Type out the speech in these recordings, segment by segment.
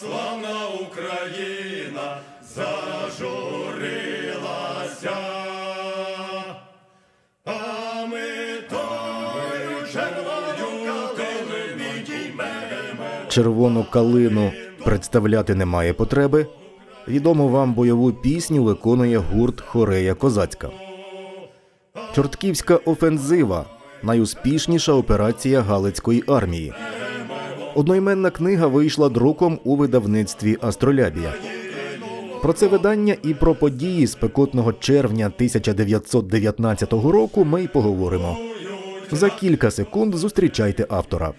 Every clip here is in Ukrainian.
славна Україна зажурилася, а ми той червоною калину підіймемо. Червону калину представляти немає потреби. Відому вам бойову пісню виконує гурт Хорея Козацька. Чортківська офензива найуспішніша операція Галицької армії. Одноіменна книга вийшла друком у видавництві Астролябія. Про це видання і про події спекотного червня 1919 року ми й поговоримо. За кілька секунд зустрічайте автора.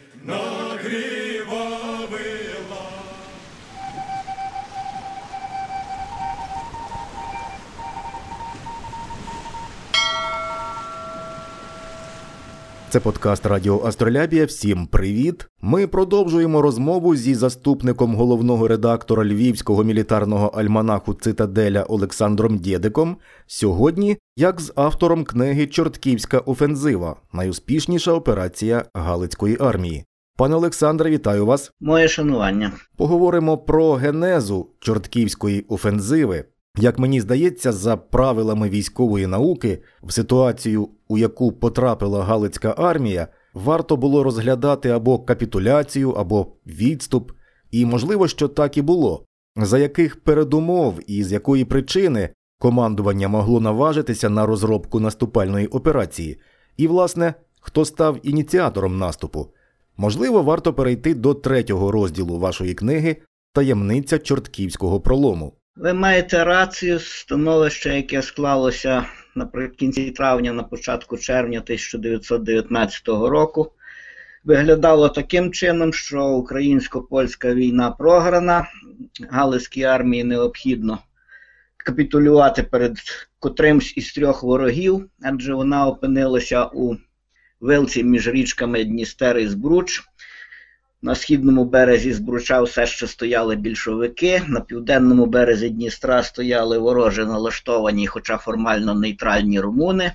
Це подкаст Радіо Астролябія. Всім привіт! Ми продовжуємо розмову зі заступником головного редактора львівського мілітарного альманаху Цитаделя Олександром Дєдиком. Сьогодні, як з автором книги Чортківська офензива, найуспішніша операція Галицької армії. Пане Олександре, вітаю вас. Моє шанування. Поговоримо про генезу Чортківської офензиви. Як мені здається, за правилами військової науки, в ситуацію, у яку потрапила Галицька армія, варто було розглядати або капітуляцію, або відступ, і можливо, що так і було. За яких передумов і з якої причини командування могло наважитися на розробку наступальної операції, і, власне, хто став ініціатором наступу? Можливо, варто перейти до третього розділу вашої книги Таємниця чортківського пролому. Ви маєте рацію становище, яке склалося наприкінці травня, на початку червня 1919 року. Виглядало таким чином, що українсько-польська війна програна, Галицькій армії необхідно капітулювати перед котримсь із трьох ворогів, адже вона опинилася у вилці між річками Дністер і Збруч. На східному березі Збруча все ще стояли більшовики, на південному березі Дністра стояли вороже налаштовані, хоча формально нейтральні румуни.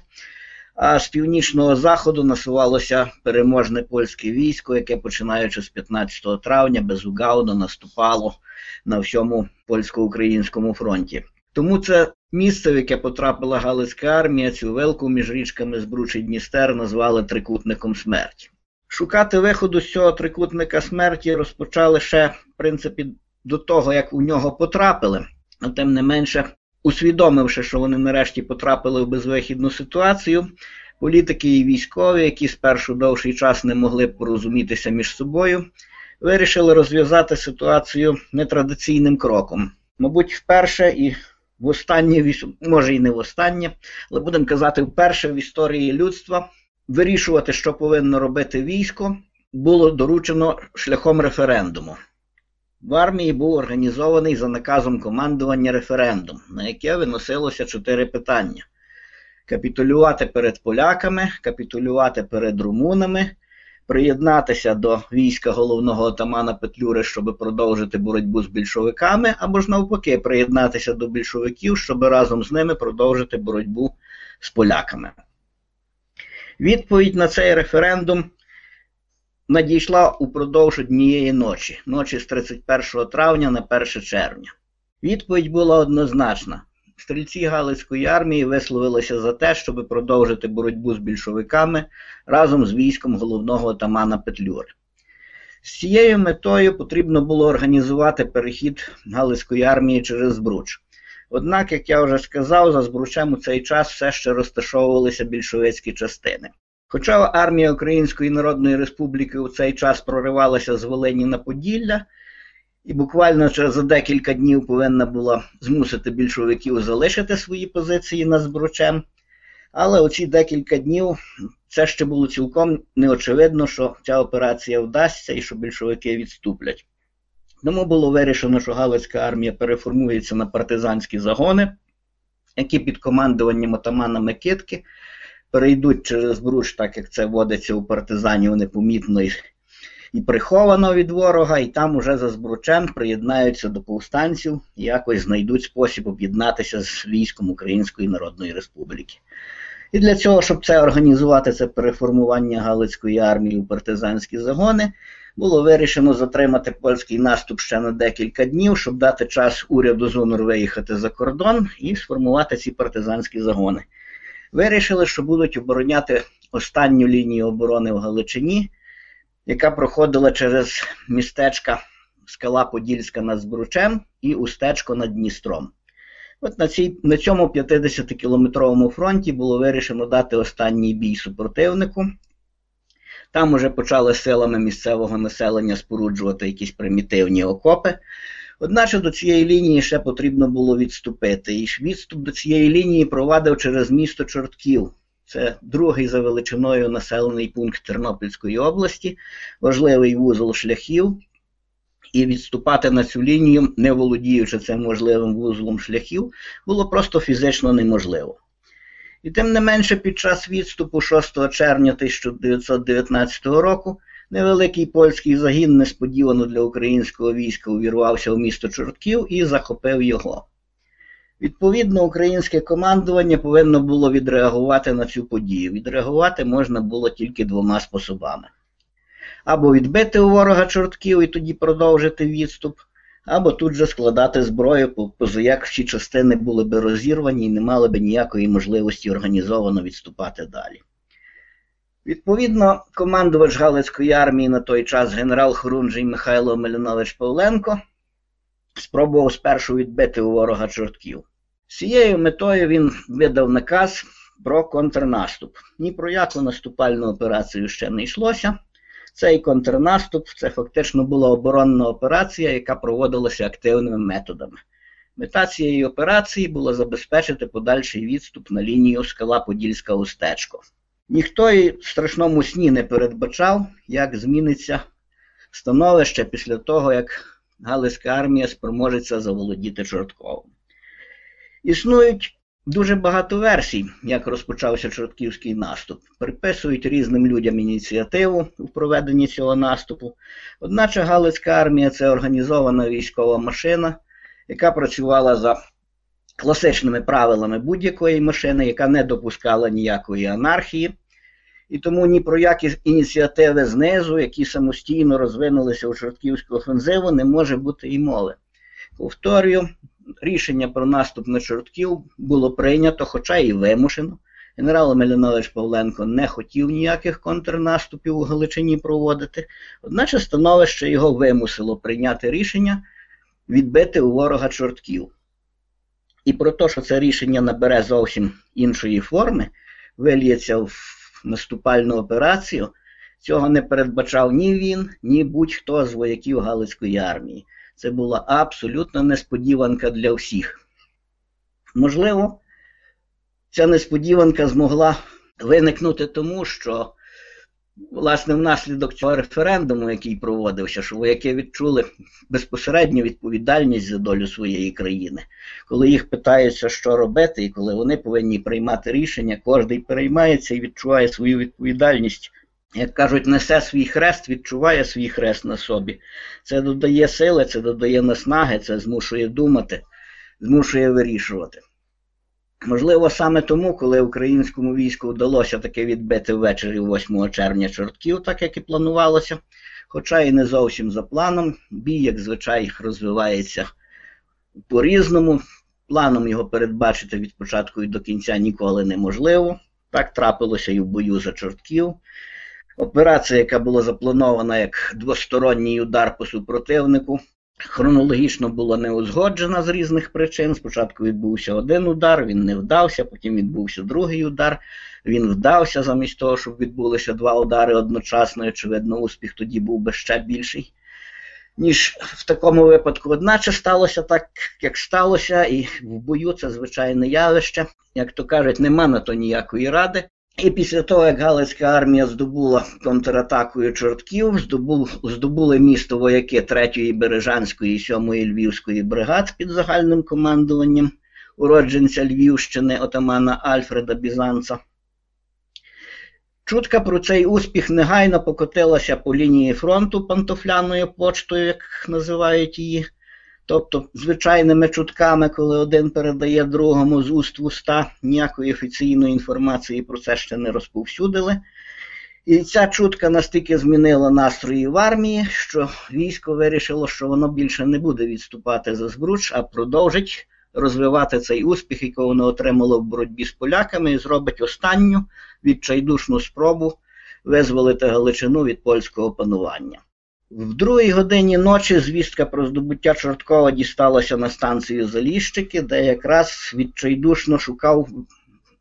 А з північного заходу насувалося переможне польське військо, яке, починаючи з 15 травня, безугавно наступало на всьому польсько-українському фронті. Тому це місце, в яке потрапила Галицька армія, цю велку між річками Збруч і Дністер назвали трикутником смерті. Шукати виходу з цього трикутника смерті розпочали ще, в принципі, до того, як у нього потрапили, а тим не менше, усвідомивши, що вони нарешті потрапили в безвихідну ситуацію, політики і військові, які спершу довший час не могли порозумітися між собою, вирішили розв'язати ситуацію нетрадиційним кроком. Мабуть, вперше і в останнє, може і не в останнє, але будемо казати, вперше в історії людства вирішувати, що повинно робити військо, було доручено шляхом референдуму. В армії був організований за наказом командування референдум, на яке виносилося чотири питання: капітулювати перед поляками, капітулювати перед румунами, приєднатися до війська головного отамана Петлюри, щоб продовжити боротьбу з більшовиками, або ж навпаки, приєднатися до більшовиків, щоб разом з ними продовжити боротьбу з поляками. Відповідь на цей референдум надійшла упродовж однієї ночі, ночі з 31 травня на 1 червня. Відповідь була однозначна. Стрільці Галицької армії висловилися за те, щоб продовжити боротьбу з більшовиками разом з військом головного отамана Петлюри. З цією метою потрібно було організувати перехід Галицької армії через Збруч. Однак, як я вже сказав, за Збручем у цей час все ще розташовувалися більшовицькі частини. Хоча армія Української Народної Республіки у цей час проривалася з Волині на Поділля, і буквально за декілька днів повинна була змусити більшовиків залишити свої позиції над Збручем, але оці декілька днів це ще було цілком неочевидно, що ця операція вдасться і що більшовики відступлять. Тому було вирішено, що Галицька армія переформується на партизанські загони, які під командуванням отамана Микитки перейдуть через Бруч, так як це водиться у партизанів непомітно і приховано від ворога, і там уже за Збручем приєднаються до повстанців і якось знайдуть спосіб об'єднатися з військом Української Народної Республіки. І для цього, щоб це організувати, це переформування Галицької армії у партизанські загони, було вирішено затримати польський наступ ще на декілька днів, щоб дати час уряду Зунур виїхати за кордон і сформувати ці партизанські загони. Вирішили, що будуть обороняти останню лінію оборони в Галичині, яка проходила через містечка Скала Подільська над Збручем і Устечко над Дністром. От на цій, на цьому 50-кілометровому фронті було вирішено дати останній бій супротивнику. Там уже почали силами місцевого населення споруджувати якісь примітивні окопи. Одначе до цієї лінії ще потрібно було відступити. І відступ до цієї лінії провадив через місто Чортків. Це другий за величиною населений пункт Тернопільської області, важливий вузол шляхів. І відступати на цю лінію, не володіючи цим можливим вузлом шляхів, було просто фізично неможливо. І тим не менше, під час відступу 6 червня 1919 року невеликий польський загін несподівано для українського війська увірвався в місто Чортків і захопив його. Відповідно, українське командування повинно було відреагувати на цю подію. Відреагувати можна було тільки двома способами: або відбити у ворога чортків і тоді продовжити відступ, або тут же складати зброю, позаяк всі частини були би розірвані і не мали б ніякої можливості організовано відступати далі. Відповідно, командувач Галицької армії на той час генерал Хорунжий Михайло Мелінович Павленко спробував спершу відбити у ворога чортків. З цією метою він видав наказ про контрнаступ. Ні про яку наступальну операцію ще не йшлося. Цей контрнаступ це фактично була оборонна операція, яка проводилася активними методами. Мета цієї операції була забезпечити подальший відступ на лінію скала Подільська Устечко. Ніхто і в страшному сні не передбачав, як зміниться становище після того, як Галицька армія спроможеться заволодіти Чортковом. Існують дуже багато версій, як розпочався Чортківський наступ. Приписують різним людям ініціативу у проведенні цього наступу. Одначе Галицька армія це організована військова машина, яка працювала за класичними правилами будь-якої машини, яка не допускала ніякої анархії. І тому ні про які ініціативи знизу, які самостійно розвинулися у Чортківську офензиву, не може бути і мови. Повторюю, рішення про наступ на Чортків було прийнято, хоча і вимушено. Генерал Мелінович Павленко не хотів ніяких контрнаступів у Галичині проводити, одначе становище його вимусило прийняти рішення відбити у ворога чортків. І про те, що це рішення набере зовсім іншої форми, виліється в наступальну операцію, цього не передбачав ні він, ні будь-хто з вояків Галицької армії. Це була абсолютна несподіванка для всіх. Можливо, ця несподіванка змогла виникнути тому, що, власне, внаслідок цього референдуму, який проводився, що вояки відчули безпосередню відповідальність за долю своєї країни. Коли їх питаються, що робити, і коли вони повинні приймати рішення, кожен переймається і відчуває свою відповідальність як кажуть, несе свій хрест, відчуває свій хрест на собі. Це додає сили, це додає наснаги, це змушує думати, змушує вирішувати. Можливо, саме тому, коли українському війську вдалося таки відбити ввечері 8 червня чортків, так як і планувалося, хоча і не зовсім за планом, бій, як звичай, розвивається по-різному. Планом його передбачити від початку і до кінця ніколи неможливо. Так трапилося і в бою за чортків. Операція, яка була запланована як двосторонній удар по супротивнику, хронологічно була не узгоджена з різних причин. Спочатку відбувся один удар, він не вдався, потім відбувся другий удар. Він вдався замість того, щоб відбулися два удари одночасно. І, Очевидно, успіх тоді був би ще більший. Ніж в такому випадку, одначе сталося так, як сталося, і в бою це звичайне явище. Як то кажуть, нема на то ніякої ради. І після того, як Галицька армія здобула контратакою чортків, здобув, здобули місто вояки 3-ї Бережанської і 7-ї Львівської бригад під загальним командуванням уродженця Львівщини отамана Альфреда Бізанца. Чутка про цей успіх негайно покотилася по лінії фронту пантофляною почтою, як називають її. Тобто, звичайними чутками, коли один передає другому з уст в уста, ніякої офіційної інформації про це ще не розповсюдили. І ця чутка настільки змінила настрої в армії, що військо вирішило, що воно більше не буде відступати за збруч, а продовжить розвивати цей успіх, який воно отримало в боротьбі з поляками, і зробить останню відчайдушну спробу визволити Галичину від польського панування. В другій годині ночі звістка про здобуття Чорткова дісталася на станцію Заліщики, де якраз відчайдушно шукав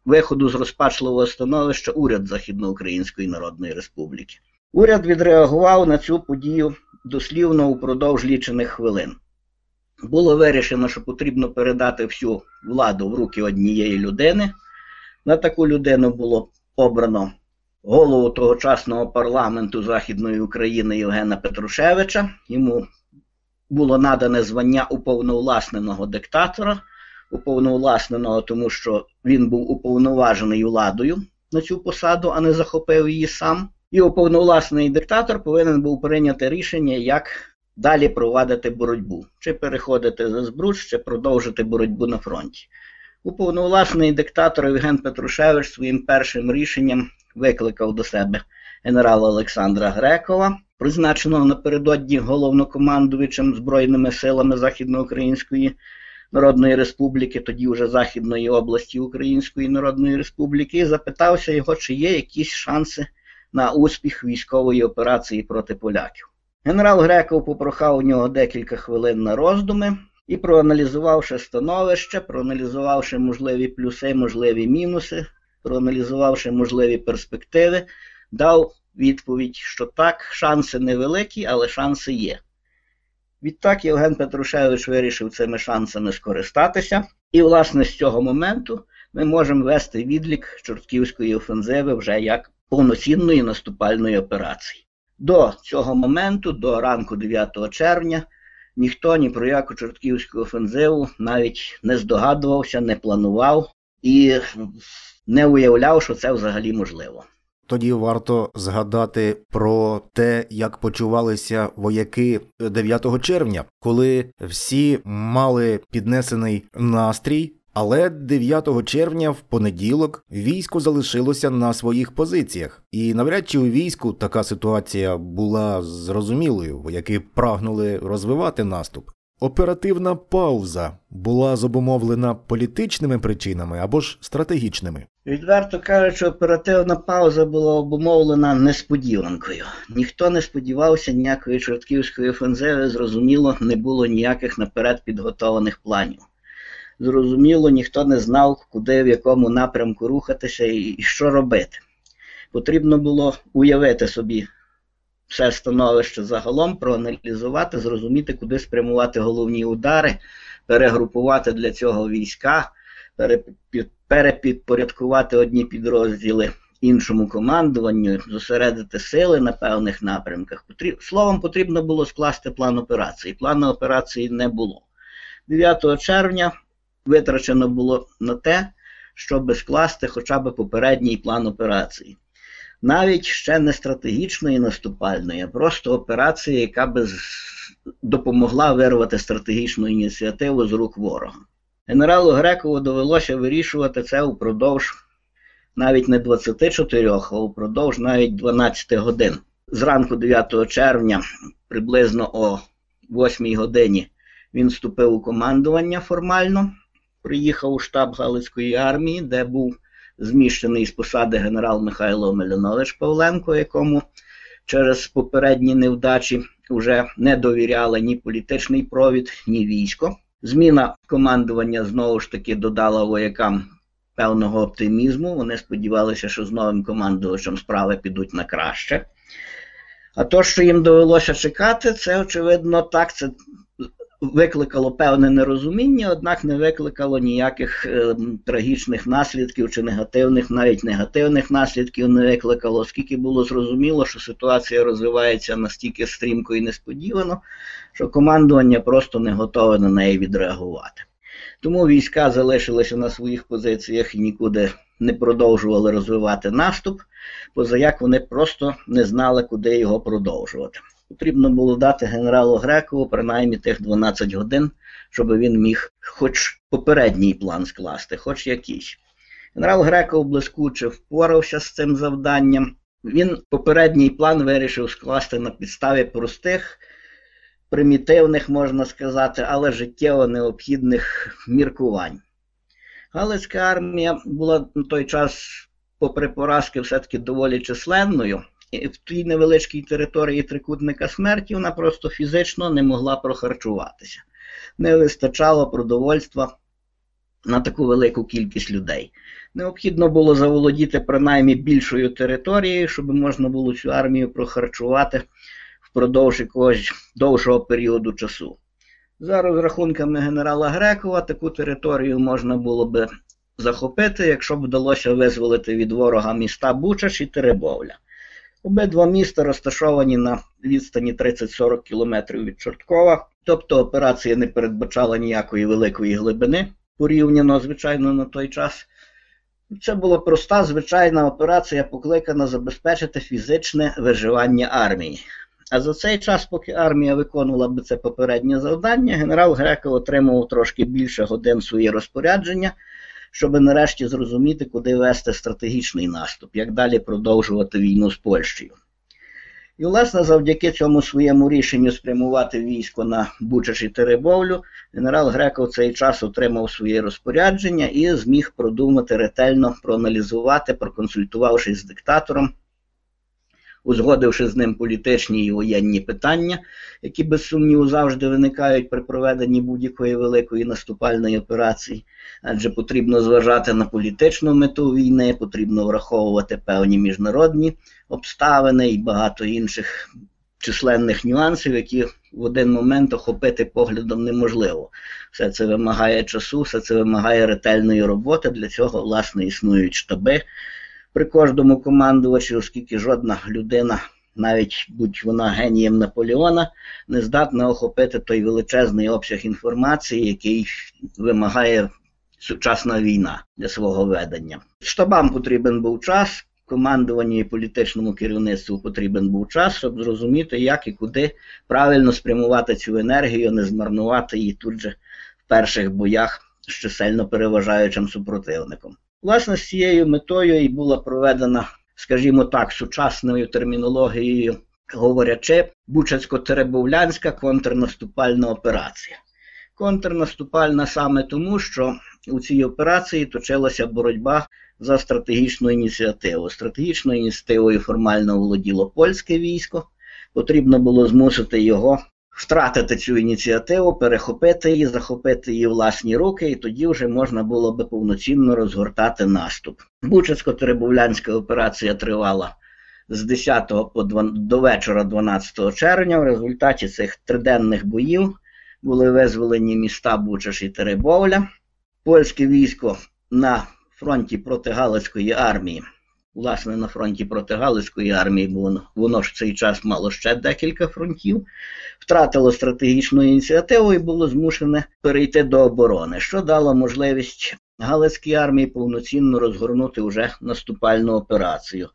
виходу з розпачливого становища уряд Західноукраїнської Народної Республіки. Уряд відреагував на цю подію дослівно упродовж лічених хвилин. Було вирішено, що потрібно передати всю владу в руки однієї людини. На таку людину було обрано голову тогочасного парламенту Західної України Євгена Петрушевича. Йому було надане звання уповновласненого диктатора, уповновласненого, тому що він був уповноважений владою на цю посаду, а не захопив її сам. І уповновласний диктатор повинен був прийняти рішення, як далі провадити боротьбу, чи переходити за збруч, чи продовжити боротьбу на фронті. Уповновласний диктатор Євген Петрушевич своїм першим рішенням викликав до себе генерала Олександра Грекова, призначеного напередодні головнокомандувачем Збройними силами Західноукраїнської Народної Республіки, тоді вже Західної області Української Народної Республіки, і запитався його, чи є якісь шанси на успіх військової операції проти поляків. Генерал Греков попрохав у нього декілька хвилин на роздуми і, проаналізувавши становище, проаналізувавши можливі плюси, можливі мінуси, проаналізувавши можливі перспективи, дав відповідь, що так, шанси невеликі, але шанси є. Відтак Євген Петрушевич вирішив цими шансами скористатися, і, власне, з цього моменту ми можемо вести відлік Чортківської офензиви вже як повноцінної наступальної операції. До цього моменту, до ранку 9 червня, ніхто ні про яку Чортківську офензиву навіть не здогадувався, не планував і не уявляв, що це взагалі можливо. Тоді варто згадати про те, як почувалися вояки 9 червня, коли всі мали піднесений настрій. Але 9 червня в понеділок військо залишилося на своїх позиціях, і навряд чи у війську така ситуація була зрозумілою, вояки прагнули розвивати наступ. Оперативна пауза була зобумовлена політичними причинами або ж стратегічними. Відверто кажучи, оперативна пауза була обумовлена несподіванкою. Ніхто не сподівався ніякої чортківської офензиви, зрозуміло, не було ніяких наперед підготованих планів. Зрозуміло, ніхто не знав, куди в якому напрямку рухатися і що робити. Потрібно було уявити собі все становище загалом, проаналізувати, зрозуміти, куди спрямувати головні удари, перегрупувати для цього війська, перепідпорядкувати одні підрозділи іншому командуванню, зосередити сили на певних напрямках. Словом, потрібно було скласти план операції. Плану операції не було. 9 червня витрачено було на те, щоб скласти хоча б попередній план операції навіть ще не стратегічної наступальної, а просто операції, яка би допомогла вирвати стратегічну ініціативу з рук ворога. Генералу Грекову довелося вирішувати це упродовж навіть не 24, а упродовж навіть 12 годин. Зранку 9 червня, приблизно о 8 годині, він вступив у командування формально, приїхав у штаб Галицької армії, де був зміщений з посади генерал Михайло Мелянович Павленко, якому через попередні невдачі вже не довіряли ні політичний провід, ні військо. Зміна командування знову ж таки додала воякам певного оптимізму. Вони сподівалися, що з новим командувачем справи підуть на краще. А то, що їм довелося чекати, це очевидно так. Це викликало певне нерозуміння, однак не викликало ніяких е, трагічних наслідків чи негативних, навіть негативних наслідків не викликало, оскільки було зрозуміло, що ситуація розвивається настільки стрімко і несподівано, що командування просто не готове на неї відреагувати. Тому війська залишилися на своїх позиціях і нікуди не продовжували розвивати наступ, позаяк вони просто не знали, куди його продовжувати. Потрібно було дати генералу Грекову принаймні тих 12 годин, щоб він міг хоч попередній план скласти, хоч якийсь. Генерал Греков блискуче впорався з цим завданням. Він попередній план вирішив скласти на підставі простих, примітивних, можна сказати, але життєво необхідних міркувань. Галицька армія була на той час, попри поразки, все-таки доволі численною. І в тій невеличкій території трикутника смерті вона просто фізично не могла прохарчуватися. Не вистачало продовольства на таку велику кількість людей. Необхідно було заволодіти принаймні більшою територією, щоб можна було цю армію прохарчувати впродовж якогось довшого періоду часу. За розрахунками генерала Грекова, таку територію можна було би захопити, якщо б вдалося визволити від ворога міста Бучач і Теребовля. Обидва міста розташовані на відстані 30-40 км від Чорткова, тобто операція не передбачала ніякої великої глибини, порівняно, звичайно, на той час. Це була проста звичайна операція, покликана забезпечити фізичне виживання армії. А за цей час, поки армія виконувала би це попереднє завдання, генерал Греков отримував трошки більше годин своє розпорядження, щоб нарешті зрозуміти, куди вести стратегічний наступ, як далі продовжувати війну з Польщею. І, власне, завдяки цьому своєму рішенню спрямувати військо на Бучач і Теребовлю, генерал Греков цей час отримав своє розпорядження і зміг продумати ретельно, проаналізувати, проконсультувавшись з диктатором, узгодивши з ним політичні і воєнні питання, які без сумніву завжди виникають при проведенні будь-якої великої наступальної операції, адже потрібно зважати на політичну мету війни, потрібно враховувати певні міжнародні обставини і багато інших численних нюансів, які в один момент охопити поглядом неможливо. Все це вимагає часу, все це вимагає ретельної роботи. Для цього, власне, існують штаби при кожному командувачі, оскільки жодна людина, навіть будь вона генієм Наполеона, не здатна охопити той величезний обсяг інформації, який вимагає сучасна війна для свого ведення. Штабам потрібен був час. Командуванню і політичному керівництву потрібен був час, щоб зрозуміти, як і куди правильно спрямувати цю енергію, не змарнувати її тут же в перших боях з чисельно переважаючим супротивником. Власне, з цією метою і була проведена, скажімо так, сучасною термінологією, говорячи, Бучацько-Теребовлянська контрнаступальна операція. Контрнаступальна саме тому, що у цій операції точилася боротьба за стратегічну ініціативу. Стратегічною ініціативою формально володіло польське військо. Потрібно було змусити його втратити цю ініціативу, перехопити її, захопити її власні руки, і тоді вже можна було би повноцінно розгортати наступ. Бучацько-Теребовлянська операція тривала з 10 по 2, до вечора 12 червня. В результаті цих триденних боїв були визволені міста Бучаш і Теребовля. Польське військо на фронті проти Галицької армії. Власне, на фронті проти Галицької армії, бо воно, ж в цей час мало ще декілька фронтів, втратило стратегічну ініціативу і було змушене перейти до оборони, що дало можливість Галицькій армії повноцінно розгорнути вже наступальну операцію.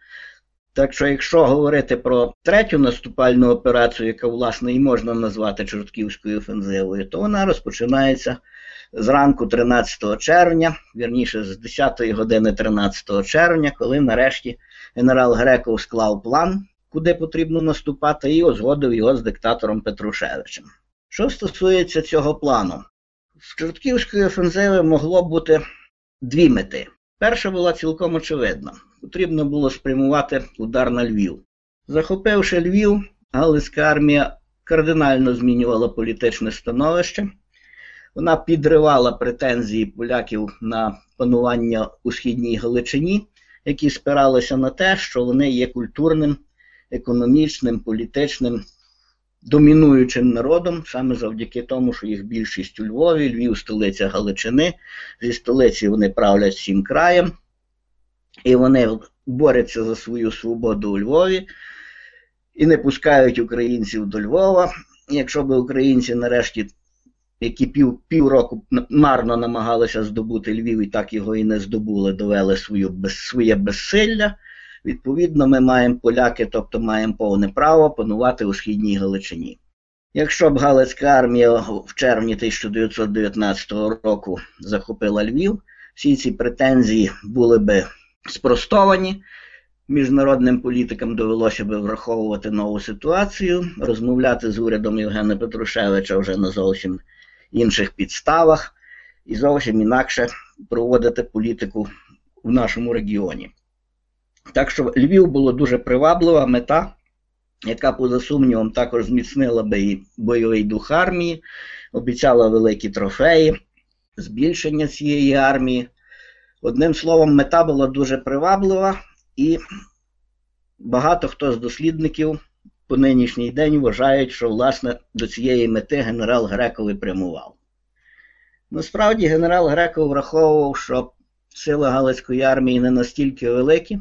Так що, якщо говорити про третю наступальну операцію, яка, власне, і можна назвати Чортківською офензивою, то вона розпочинається зранку 13 червня, вірніше з 10 години 13 червня, коли нарешті генерал Греков склав план, куди потрібно наступати, і узгодив його з диктатором Петрушевичем. Що стосується цього плану, з Чортківської офензиви могло бути дві мети. Перша була цілком очевидна. Потрібно було спрямувати удар на Львів. Захопивши Львів, Галицька армія кардинально змінювала політичне становище. Вона підривала претензії поляків на панування у східній Галичині, які спиралися на те, що вони є культурним, економічним, політичним, домінуючим народом, саме завдяки тому, що їх більшість у Львові, Львів столиця Галичини, зі столиці вони правлять всім краєм, і вони борються за свою свободу у Львові і не пускають українців до Львова. Якщо б українці нарешті які пів, півроку марно намагалися здобути Львів і так його і не здобули, довели свою, без, своє безсилля, Відповідно, ми маємо поляки, тобто маємо повне право панувати у східній Галичині. Якщо б Галицька армія в червні 1919 року захопила Львів, всі ці претензії були би спростовані. Міжнародним політикам довелося би враховувати нову ситуацію, розмовляти з урядом Євгена Петрушевича вже на зовсім інших підставах і зовсім інакше проводити політику в нашому регіоні. Так що Львів було дуже приваблива мета, яка, поза сумнівом, також зміцнила би і бойовий дух армії, обіцяла великі трофеї, збільшення цієї армії. Одним словом, мета була дуже приваблива, і багато хто з дослідників по нинішній день вважають, що власне до цієї мети генерал Греков і прямував. Насправді, генерал Греков враховував, що сили Галицької армії не настільки великі,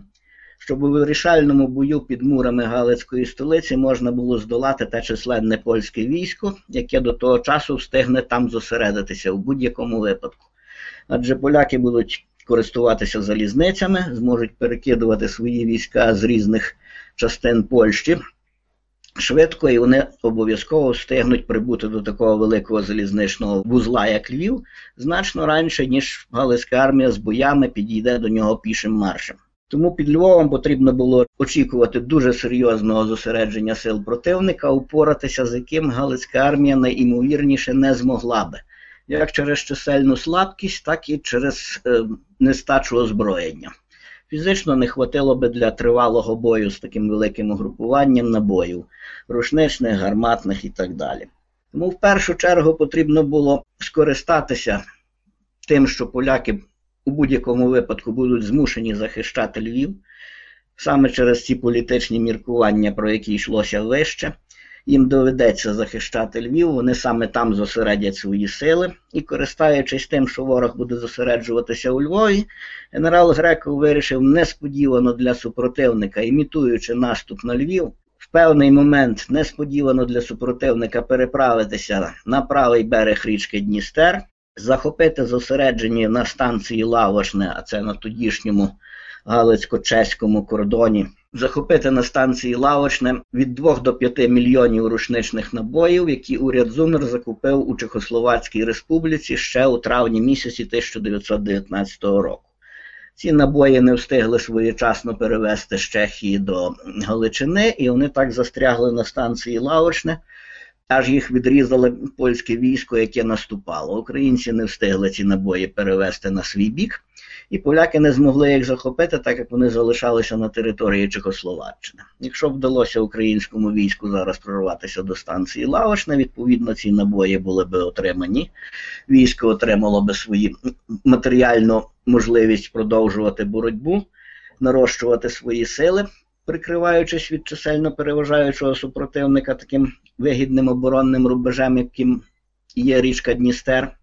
щоб у вирішальному бою під мурами Галицької столиці можна було здолати те численне польське військо, яке до того часу встигне там зосередитися у будь-якому випадку. Адже поляки будуть користуватися залізницями, зможуть перекидувати свої війська з різних частин Польщі швидко, і вони обов'язково встигнуть прибути до такого великого залізничного вузла, як Львів, значно раніше, ніж Галицька армія з боями підійде до нього пішим маршем. Тому під Львовом потрібно було очікувати дуже серйозного зосередження сил противника, упоратися з яким Галицька армія найімовірніше не змогла би, як через чисельну слабкість, так і через е, нестачу озброєння. Фізично не хватило би для тривалого бою з таким великим угрупуванням набоїв, рушничних, гарматних і так далі. Тому в першу чергу потрібно було скористатися тим, що поляки у будь-якому випадку будуть змушені захищати Львів, саме через ці політичні міркування, про які йшлося вище. Їм доведеться захищати Львів, вони саме там зосередять свої сили. І, користаючись тим, що ворог буде зосереджуватися у Львові, генерал Греков вирішив несподівано для супротивника, імітуючи наступ на Львів, в певний момент несподівано для супротивника переправитися на правий берег річки Дністер, захопити зосередження на станції Лавошне, а це на тодішньому Галицько-чеському кордоні, захопити на станції Лавочне від 2 до 5 мільйонів рушничних набоїв, які уряд Зумер закупив у Чехословацькій Республіці ще у травні місяці 1919 року. Ці набої не встигли своєчасно перевезти з Чехії до Галичини, і вони так застрягли на станції Лавочне, аж їх відрізали польське військо, яке наступало. Українці не встигли ці набої перевезти на свій бік і поляки не змогли їх захопити, так як вони залишалися на території Чехословаччини. Якщо вдалося українському війську зараз прорватися до станції Лавошне, відповідно ці набої були би отримані. Військо отримало би свою матеріальну можливість продовжувати боротьбу, нарощувати свої сили. Прикриваючись від чисельно переважаючого супротивника таким вигідним оборонним рубежем, яким є річка Дністер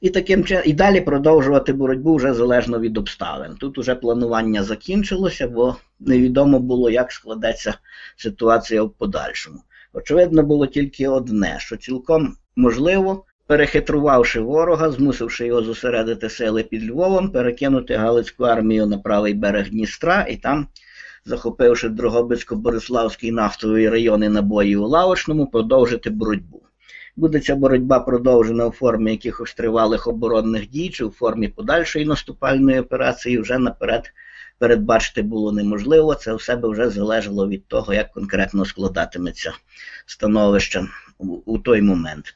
і таким і далі продовжувати боротьбу вже залежно від обставин. Тут уже планування закінчилося, бо невідомо було, як складеться ситуація в подальшому. Очевидно, було тільки одне: що цілком можливо, перехитрувавши ворога, змусивши його зосередити сили під Львовом, перекинути Галицьку армію на правий берег Дністра і там. Захопивши Дрогобицько-Бориславський нафтовий район і набої у Лавочному, продовжити боротьбу. Буде ця боротьба продовжена у формі якихось тривалих оборонних дій чи у формі подальшої наступальної операції вже наперед передбачити було неможливо. Це все би вже залежало від того, як конкретно складатиметься становище у той момент.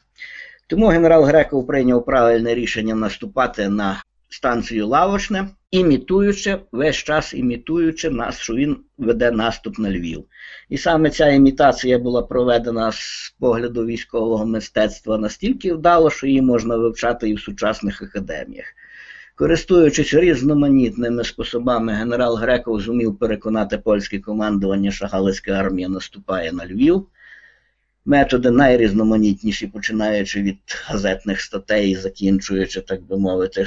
Тому генерал Греков прийняв правильне рішення наступати на станцію Лавочне, імітуючи весь час імітуючи нас, що він веде наступ на Львів. І саме ця імітація була проведена з погляду військового мистецтва настільки вдало, що її можна вивчати і в сучасних академіях. Користуючись різноманітними способами, генерал Греков зумів переконати польське командування, що Галицька армія наступає на Львів. Методи найрізноманітніші, починаючи від газетних статей, закінчуючи, так би мовити,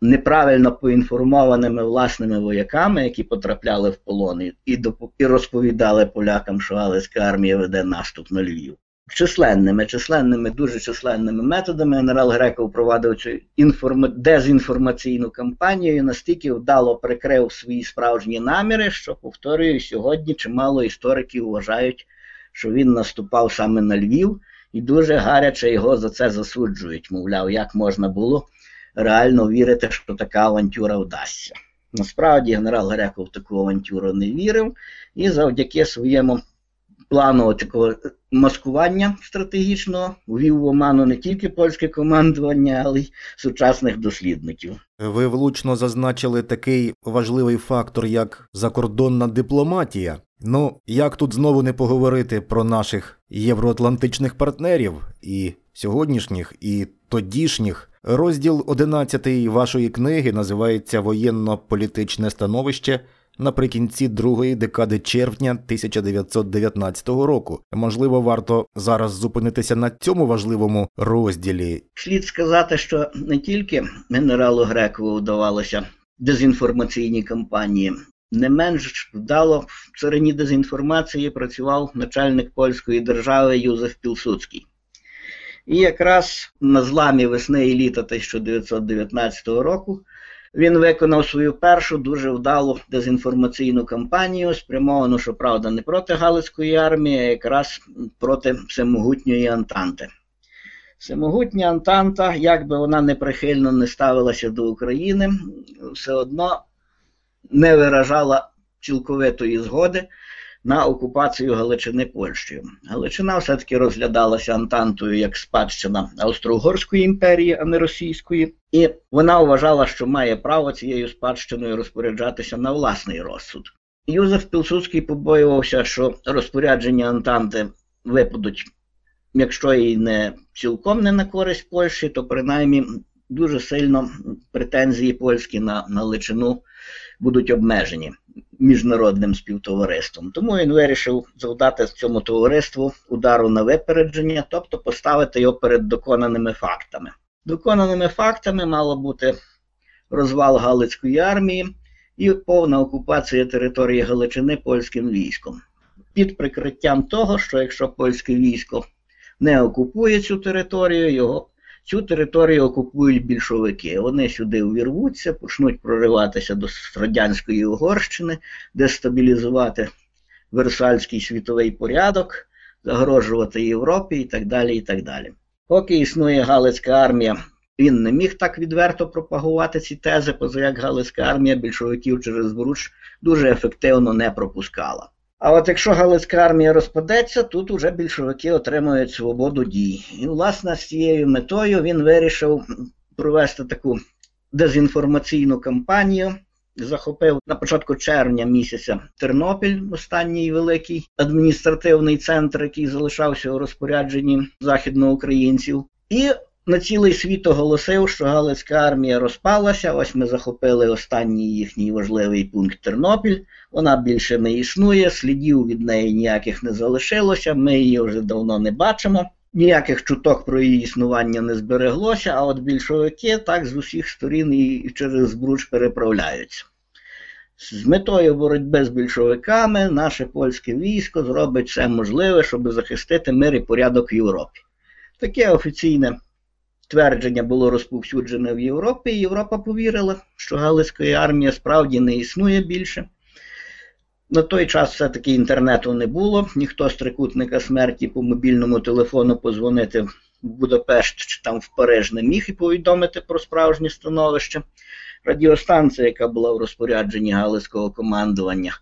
неправильно поінформованими власними вояками, які потрапляли в полон, і і розповідали полякам, що Галицька армія веде наступ на Львів. численними, численними, дуже численними методами генерал Греков провадив цю інформа... дезінформаційну кампанію настільки вдало прикрив свої справжні наміри, що, повторюю, сьогодні чимало істориків вважають, що він наступав саме на Львів, і дуже гаряче його за це засуджують. Мовляв, як можна було реально вірити, що така авантюра вдасться. Насправді генерал Греков в таку авантюру не вірив, і завдяки своєму плану такого маскування стратегічного ввів в оману не тільки польське командування, але й сучасних дослідників. Ви влучно зазначили такий важливий фактор, як закордонна дипломатія. Ну, як тут знову не поговорити про наших євроатлантичних партнерів і сьогоднішніх, і тодішніх. Розділ 11 вашої книги називається Воєнно-політичне становище наприкінці другої декади червня 1919 року. Можливо, варто зараз зупинитися на цьому важливому розділі. Слід сказати, що не тільки генералу Грекову вдавалося дезінформаційні кампанії. Не менш вдало в царині дезінформації працював начальник польської держави Юзеф Пілсуцький. І якраз на зламі весни і літа 1919 року він виконав свою першу дуже вдалу дезінформаційну кампанію, спрямовану, щоправда, не проти Галицької армії, а якраз проти всемогутньої Антанти. Всемогутня Антанта, як би вона неприхильно не ставилася до України, все одно не виражала цілковитої згоди на окупацію Галичини Польщею. Галичина все-таки розглядалася Антантою як спадщина Австро-Угорської імперії, а не російської, і вона вважала, що має право цією спадщиною розпоряджатися на власний розсуд. Юзеф Пілсудський побоювався, що розпорядження Антанти випадуть, якщо і не цілком не на користь Польщі, то принаймні дуже сильно претензії польські на, на будуть обмежені міжнародним співтовариством. Тому він вирішив завдати цьому товариству удару на випередження, тобто поставити його перед доконаними фактами. Доконаними фактами мало бути розвал Галицької армії і повна окупація території Галичини польським військом. Під прикриттям того, що якщо польське військо не окупує цю територію, його Цю територію окупують більшовики. Вони сюди увірвуться, почнуть прориватися до Радянської Угорщини, дестабілізувати Версальський світовий порядок, загрожувати Європі і так далі. і так далі. Поки існує Галицька армія, він не міг так відверто пропагувати ці тези, поза як Галицька армія більшовиків через Бруч дуже ефективно не пропускала. А от якщо Галицька армія розпадеться, тут уже більшовики отримують свободу дій. І, власне, з цією метою він вирішив провести таку дезінформаційну кампанію. Захопив на початку червня місяця Тернопіль, останній великий адміністративний центр, який залишався у розпорядженні західноукраїнців, і на цілий світ оголосив, що Галицька армія розпалася. Ось ми захопили останній їхній важливий пункт Тернопіль. Вона більше не існує, слідів від неї ніяких не залишилося. Ми її вже давно не бачимо. Ніяких чуток про її існування не збереглося, а от більшовики так з усіх сторін і через збруч переправляються. З метою боротьби з більшовиками наше польське військо зробить все можливе, щоб захистити мир і порядок в Європі. Таке офіційне твердження було розповсюджене в Європі, і Європа повірила, що Галицької армія справді не існує більше. На той час все-таки інтернету не було, ніхто з трикутника смерті по мобільному телефону позвонити в Будапешт чи там в Париж не міг і повідомити про справжнє становище. Радіостанція, яка була в розпорядженні Галицького командування,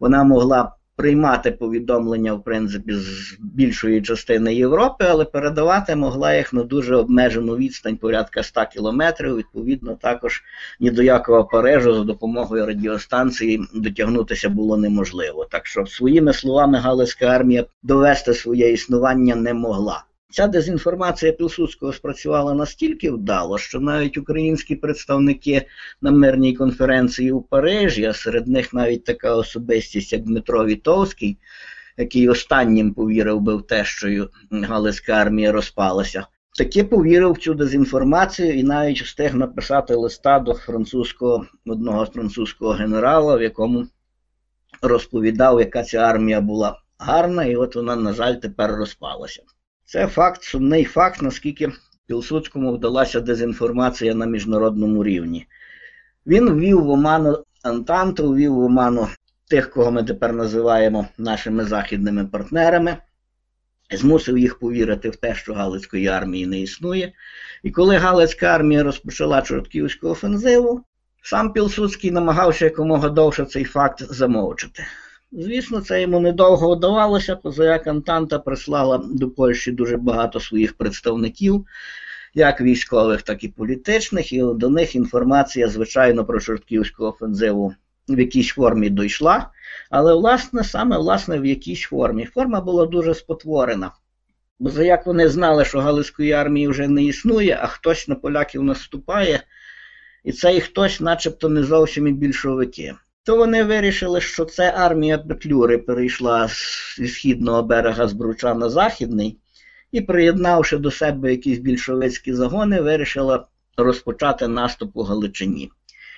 вона могла приймати повідомлення, в принципі, з більшої частини Європи, але передавати могла їх на дуже обмежену відстань, порядка 100 кілометрів. Відповідно, також ні до якого Парижу за допомогою радіостанції дотягнутися було неможливо. Так що, своїми словами, Галицька армія довести своє існування не могла. Ця дезінформація Пілсудського спрацювала настільки вдало, що навіть українські представники на мирній конференції у Парижі, а серед них навіть така особистість, як Дмитро Вітовський, який останнім повірив би в те, що Галицька армія розпалася, таки повірив в цю дезінформацію і навіть встиг написати листа до французького одного французького генерала, в якому розповідав, яка ця армія була гарна, і от вона, на жаль, тепер розпалася. Це факт, сумний факт, наскільки Пілсудському вдалася дезінформація на міжнародному рівні. Він ввів в оману Антанту, ввів в оману тих, кого ми тепер називаємо нашими західними партнерами, змусив їх повірити в те, що Галицької армії не існує. І коли Галицька армія розпочала Чортківську офензиву, сам Пілсудський намагався якомога довше цей факт замовчити. Звісно, це йому недовго вдавалося, позаяк Антанта прислала до Польщі дуже багато своїх представників, як військових, так і політичних, і до них інформація, звичайно, про Чортківську офензиву в якійсь формі дійшла, але, власне, саме власне, в якійсь формі. Форма була дуже спотворена. Бо за як вони знали, що Галицької армії вже не існує, а хтось на поляків наступає, і цей хтось, начебто, не зовсім і більшовики. То вони вирішили, що це армія Петлюри перейшла зі східного берега Збруча на західний, і, приєднавши до себе якісь більшовицькі загони, вирішила розпочати наступ у Галичині.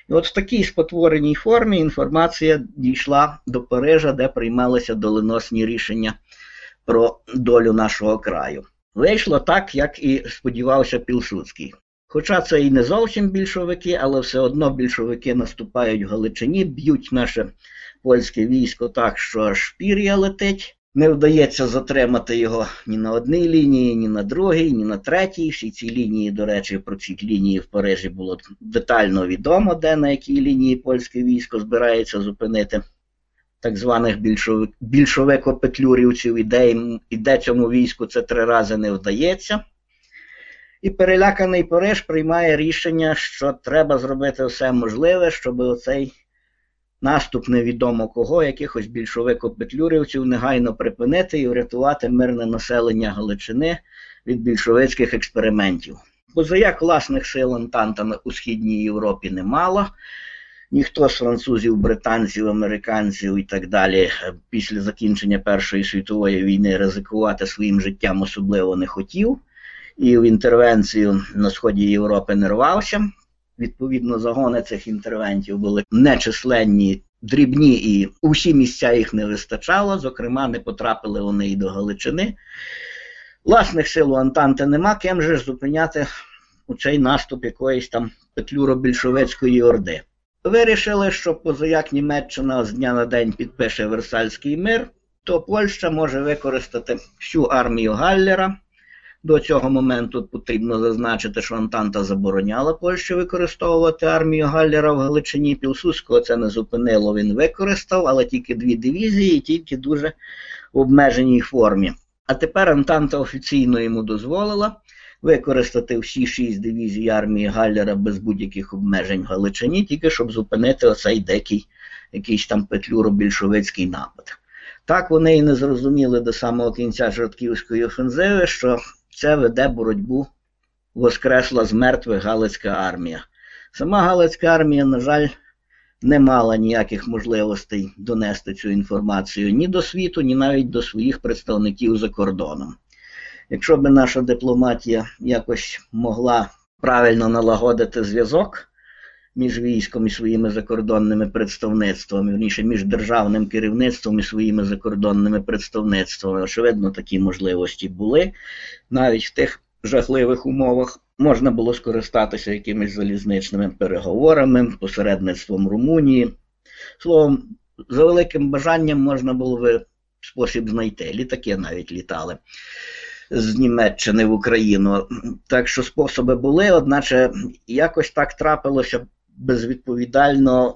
І от в такій спотвореній формі інформація дійшла до Парижа, де приймалися доленосні рішення про долю нашого краю. Вийшло так, як і сподівався Пілсудський. Хоча це і не зовсім більшовики, але все одно більшовики наступають в Галичині, б'ють наше польське військо так, що аж пір'я летить. Не вдається затримати його ні на одній лінії, ні на другій, ні на третій. Всі ці лінії, до речі, про ці лінії в Парижі було детально відомо, де на якій лінії польське військо збирається зупинити так званих більшовик, більшовико-петлюрівців, і де цьому війську це три рази не вдається. І переляканий Париж приймає рішення, що треба зробити все можливе, щоб оцей наступ невідомо кого, якихось більшовико-петлюрівців негайно припинити і врятувати мирне населення Галичини від більшовицьких експериментів. Бо за власних сил Антанта у Східній Європі немало, ніхто з французів, британців, американців і так далі після закінчення Першої світової війни ризикувати своїм життям особливо не хотів. І в інтервенцію на сході Європи не рвався. Відповідно, загони цих інтервентів були нечисленні, дрібні, і усі місця їх не вистачало. Зокрема, не потрапили вони і до Галичини. Власних сил у Антанти нема, ким же зупиняти у цей наступ якоїсь там петлюро-більшовицької орди. Вирішили, що позаяк Німеччина з дня на день підпише Версальський мир, то Польща може використати всю армію Галлера. До цього моменту потрібно зазначити, що Антанта забороняла Польщі використовувати армію Галлера в Галичині. Пілсудського це не зупинило, він використав, але тільки дві дивізії, тільки дуже в обмеженій формі. А тепер Антанта офіційно йому дозволила використати всі шість дивізій армії Галлера без будь-яких обмежень в Галичині, тільки щоб зупинити оцей дикий якийсь там петлюро-більшовицький напад. Так вони і не зрозуміли до самого кінця Жортківської офензиви, що це веде боротьбу воскресла з мертвих Галицька армія. Сама Галицька армія, на жаль, не мала ніяких можливостей донести цю інформацію ні до світу, ні навіть до своїх представників за кордоном. Якщо б наша дипломатія якось могла правильно налагодити зв'язок між військом і своїми закордонними представництвами, верніше між державним керівництвом і своїми закордонними представництвами, очевидно, такі можливості були. Навіть в тих жахливих умовах можна було скористатися якимись залізничними переговорами, посередництвом Румунії. Словом, за великим бажанням можна було би спосіб знайти. Літаки навіть літали з Німеччини в Україну. Так що способи були, одначе якось так трапилося безвідповідально.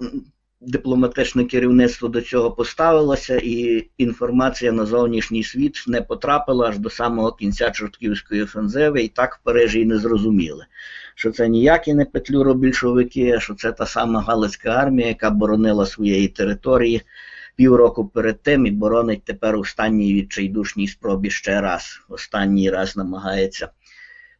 Дипломатичне керівництво до цього поставилося, і інформація на зовнішній світ не потрапила аж до самого кінця Чортківської офензиви, і так в Парижі й не зрозуміли, що це ніякі не петлюро-більшовики, а що це та сама Галицька армія, яка боронила своєї території півроку перед тим і боронить тепер останній відчайдушній спробі ще раз. Останній раз намагається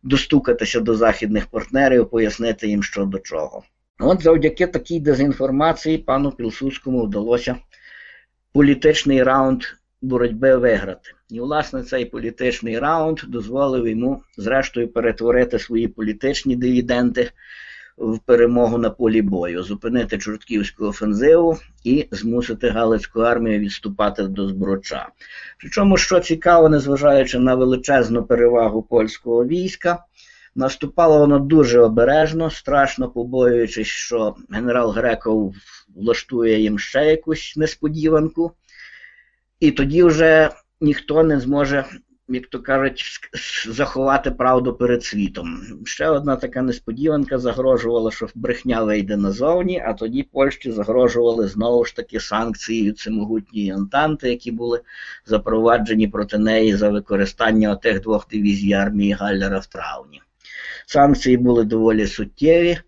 достукатися до західних партнерів, пояснити їм, що до чого. От завдяки такій дезінформації пану Пілсудському вдалося політичний раунд боротьби виграти. І, власне, цей політичний раунд дозволив йому, зрештою, перетворити свої політичні дивіденти в перемогу на полі бою, зупинити Чортківську офензиву і змусити Галицьку армію відступати до Збруча. Причому, що цікаво, незважаючи на величезну перевагу польського війська, наступало воно дуже обережно, страшно побоюючись, що генерал Греков влаштує їм ще якусь несподіванку, і тоді вже ніхто не зможе як то кажуть, заховати правду перед світом. Ще одна така несподіванка загрожувала, що брехня вийде назовні, а тоді Польщі загрожували знову ж таки санкції від всемогутньої Антанти, які були запроваджені проти неї за використання отих двох дивізій армії Галлера в травні. Санкції були доволі суттєві,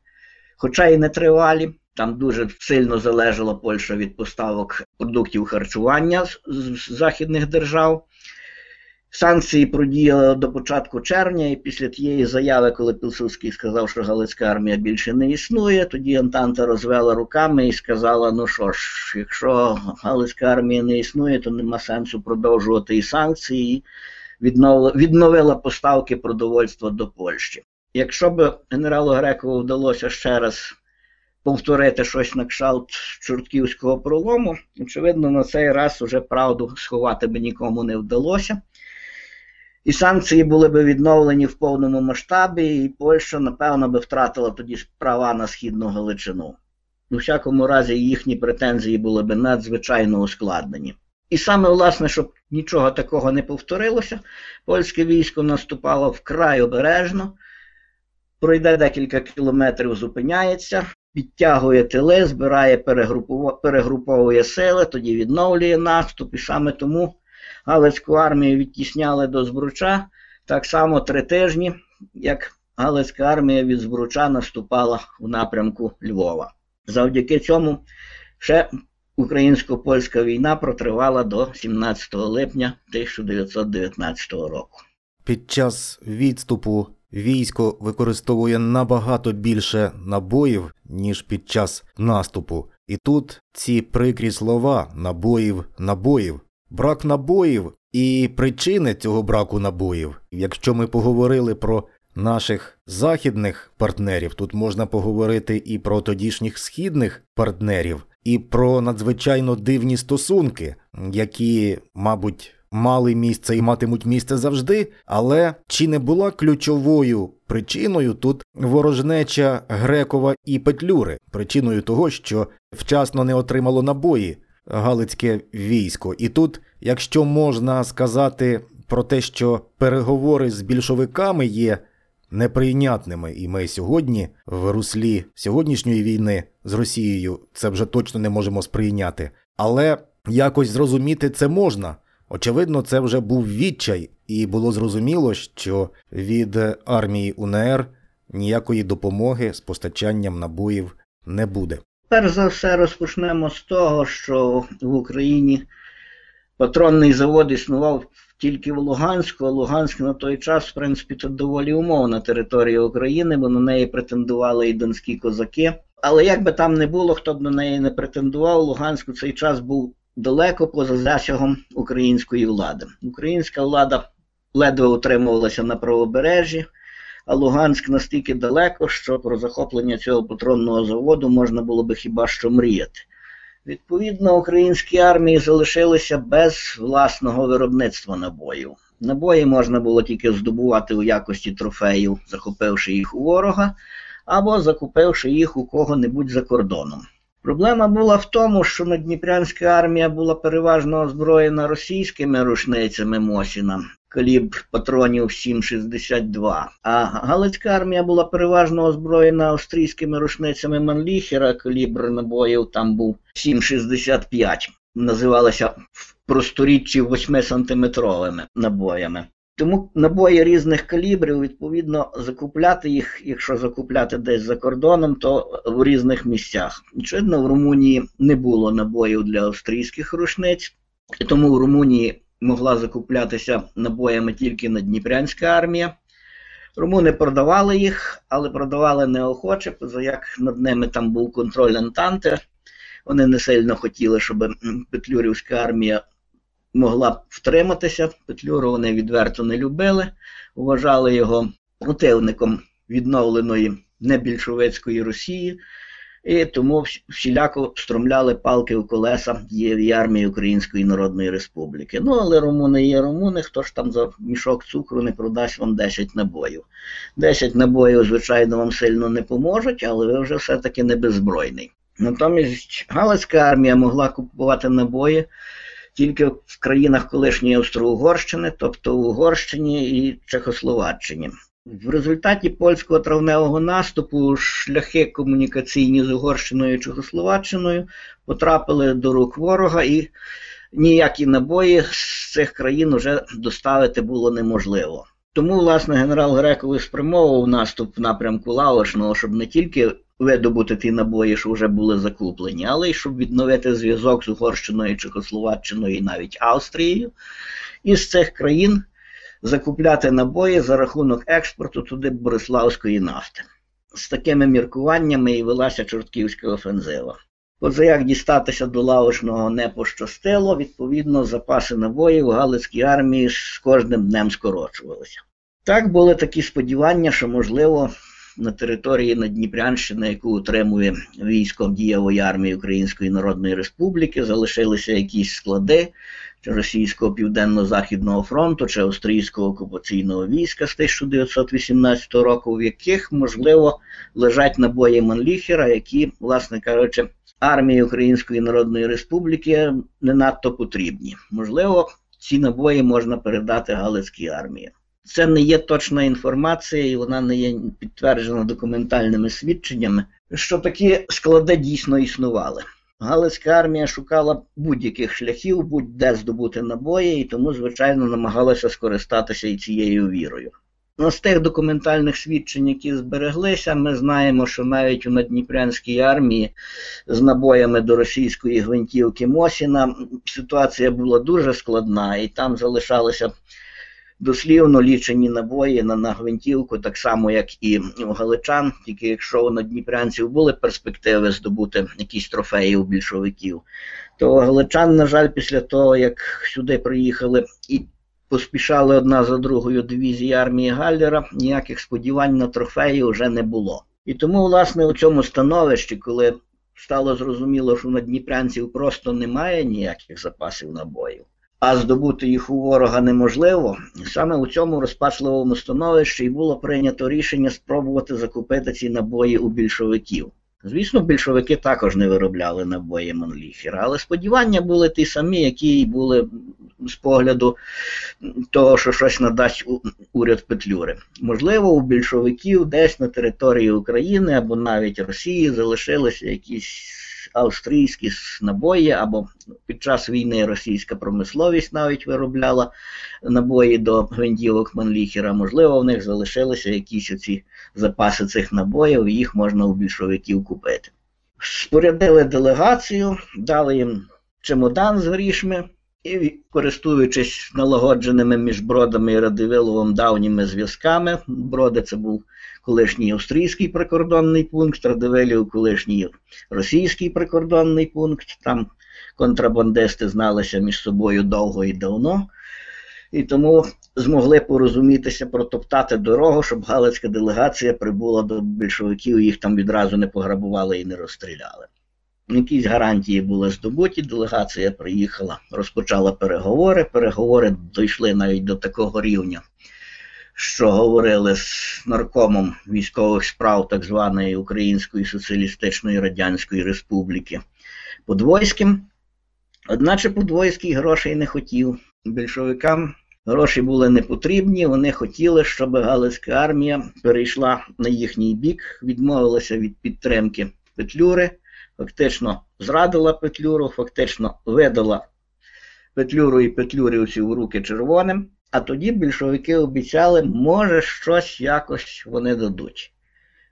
хоча і не тривалі. Там дуже сильно залежала Польща від поставок продуктів харчування з західних держав. Санкції продіяли до початку червня, і після тієї заяви, коли Пілсудський сказав, що Галицька армія більше не існує, тоді Антанта розвела руками і сказала: ну що ж, якщо Галицька армія не існує, то нема сенсу продовжувати і санкції, відновила поставки продовольства до Польщі. Якщо б генералу Грекову вдалося ще раз повторити щось на кшалт Чортківського пролому, очевидно, на цей раз уже правду сховати би нікому не вдалося. І санкції були б відновлені в повному масштабі, і Польща, напевно, би втратила тоді права на східну Галичину. У всякому разі, їхні претензії були б надзвичайно ускладнені. І саме, власне, щоб нічого такого не повторилося, польське військо наступало вкрай обережно, пройде декілька кілометрів, зупиняється, підтягує тили, збирає, перегруповує сили, тоді відновлює наступ, і саме тому Галицьку армію відтісняли до Збруча так само три тижні, як Галицька армія від Збруча наступала у напрямку Львова. Завдяки цьому ще українсько-польська війна протривала до 17 липня 1919 року. Під час відступу військо використовує набагато більше набоїв, ніж під час наступу. І тут ці прикрі слова набоїв, набоїв Брак набоїв і причини цього браку набоїв. Якщо ми поговорили про наших західних партнерів, тут можна поговорити і про тодішніх східних партнерів, і про надзвичайно дивні стосунки, які, мабуть, мали місце і матимуть місце завжди. Але чи не була ключовою причиною тут ворожнеча Грекова і Петлюри, причиною того, що вчасно не отримало набої? Галицьке військо. І тут, якщо можна сказати про те, що переговори з більшовиками є неприйнятними, і ми сьогодні в руслі сьогоднішньої війни з Росією це вже точно не можемо сприйняти. Але якось зрозуміти це можна. Очевидно, це вже був відчай, і було зрозуміло, що від армії УНР ніякої допомоги з постачанням набоїв не буде. Перш за все розпочнемо з того, що в Україні патронний завод існував тільки в Луганську, а Луганськ на той час, в принципі, це доволі умовна територія України, бо на неї претендували і донські козаки. Але як би там не було, хто б на неї не претендував, Луганськ у цей час був далеко поза засягом української влади. Українська влада ледве утримувалася на правобережжі а Луганськ настільки далеко, що про захоплення цього патронного заводу можна було би хіба що мріяти. Відповідно, українські армії залишилися без власного виробництва набоїв. Набої можна було тільки здобувати у якості трофеїв, захопивши їх у ворога, або закупивши їх у кого-небудь за кордоном. Проблема була в тому, що Надніпрянська армія була переважно озброєна російськими рушницями Мосіна, калібр патронів 7,62. А Галицька армія була переважно озброєна австрійськими рушницями Манліхера, калібр набоїв там був 7,65. Називалася в просторіччі 8-сантиметровими набоями. Тому набої різних калібрів, відповідно, закупляти їх, якщо закупляти десь за кордоном, то в різних місцях. Очевидно, в Румунії не було набоїв для австрійських рушниць, і тому в Румунії могла закуплятися набоями тільки Надніпрянська армія. Румуни продавали їх, але продавали неохоче, як над ними там був контроль Антанти. Вони не сильно хотіли, щоб Петлюрівська армія могла б втриматися. Петлюру вони відверто не любили, вважали його противником відновленої небільшовицької Росії, і тому всіляко стромляли палки у колеса дієвій армії Української Народної Республіки. Ну, але румуни є румуни, хто ж там за мішок цукру не продасть вам 10 набоїв. 10 набоїв, звичайно, вам сильно не поможуть, але ви вже все-таки не беззбройний. Натомість Галицька армія могла купувати набої тільки в країнах колишньої Австро-Угорщини, тобто в Угорщині і Чехословаччині. В результаті польського травневого наступу шляхи комунікаційні з Угорщиною і Чехословаччиною потрапили до рук ворога, і ніякі набої з цих країн вже доставити було неможливо. Тому, власне, генерал Грековий спрямовував наступ в напрямку Лавошного, щоб не тільки видобути ті набої, що вже були закуплені, але й щоб відновити зв'язок з Угорщиною, Чехословаччиною і навіть Австрією. І з цих країн закупляти набої за рахунок експорту туди Бориславської нафти. З такими міркуваннями і велася Чортківська офензива. Отже, як дістатися до Лавошного не пощастило, відповідно, запаси набоїв у Галицькій армії з кожним днем скорочувалися. Так були такі сподівання, що, можливо, на території Надніпрянщини, яку утримує військо дієвої армії Української Народної Республіки, залишилися якісь склади чи Російського Південно-Західного фронту, чи Австрійського окупаційного війська з 1918 року, в яких, можливо, лежать набої Манліхера, які, власне кажучи, армії Української Народної Республіки не надто потрібні. Можливо, ці набої можна передати Галицькій армії. Це не є точна інформація, і вона не є підтверджена документальними свідченнями, що такі склади дійсно існували. Галицька армія шукала будь-яких шляхів, будь-де здобути набої, і тому, звичайно, намагалася скористатися і цією вірою. Ну, з тих документальних свідчень, які збереглися, ми знаємо, що навіть у Надніпрянській армії з набоями до російської гвинтівки Мосіна ситуація була дуже складна, і там залишалися дослівно лічені набої на, на гвинтівку, так само, як і у галичан, тільки якщо у надніпрянців були перспективи здобути якісь трофеї у більшовиків, то галичан, на жаль, після того, як сюди приїхали і поспішали одна за другою дивізії армії Галлера, ніяких сподівань на трофеї вже не було. І тому, власне, у цьому становищі, коли стало зрозуміло, що у надніпрянців просто немає ніяких запасів набоїв, а здобути їх у ворога неможливо. Саме у цьому розпачливому становищі і було прийнято рішення спробувати закупити ці набої у більшовиків. Звісно, більшовики також не виробляли набої Манліхера, але сподівання були ті самі, які були з погляду того, що щось надасть уряд Петлюри. Можливо, у більшовиків десь на території України або навіть Росії залишилися якісь австрійські набої, або під час війни російська промисловість навіть виробляла набої до гвинтівок Манліхера. Можливо, в них залишилися якісь оці запаси цих набоїв, їх можна у більшовиків купити. Спорядили делегацію, дали їм чемодан з грішми. І, користуючись налагодженими між Бродами і Радивиловим давніми зв'язками, Броди це був колишній австрійський прикордонний пункт, Радивилів колишній російський прикордонний пункт. Там контрабандисти зналися між собою довго і давно, і тому змогли порозумітися, протоптати дорогу, щоб Галицька делегація прибула до більшовиків, їх там відразу не пограбували і не розстріляли. Якісь гарантії були здобуті, делегація приїхала, розпочала переговори. Переговори дійшли навіть до такого рівня, що говорили з наркомом військових справ так званої Української Соціалістичної Радянської Республіки Подвойським. Одначе Подвойський грошей не хотів. Більшовикам гроші були не потрібні, вони хотіли, щоб Галицька армія перейшла на їхній бік, відмовилася від підтримки Петлюри фактично зрадила Петлюру, фактично видала Петлюру і Петлюрівців в руки червоним, а тоді більшовики обіцяли, може, щось якось вони дадуть.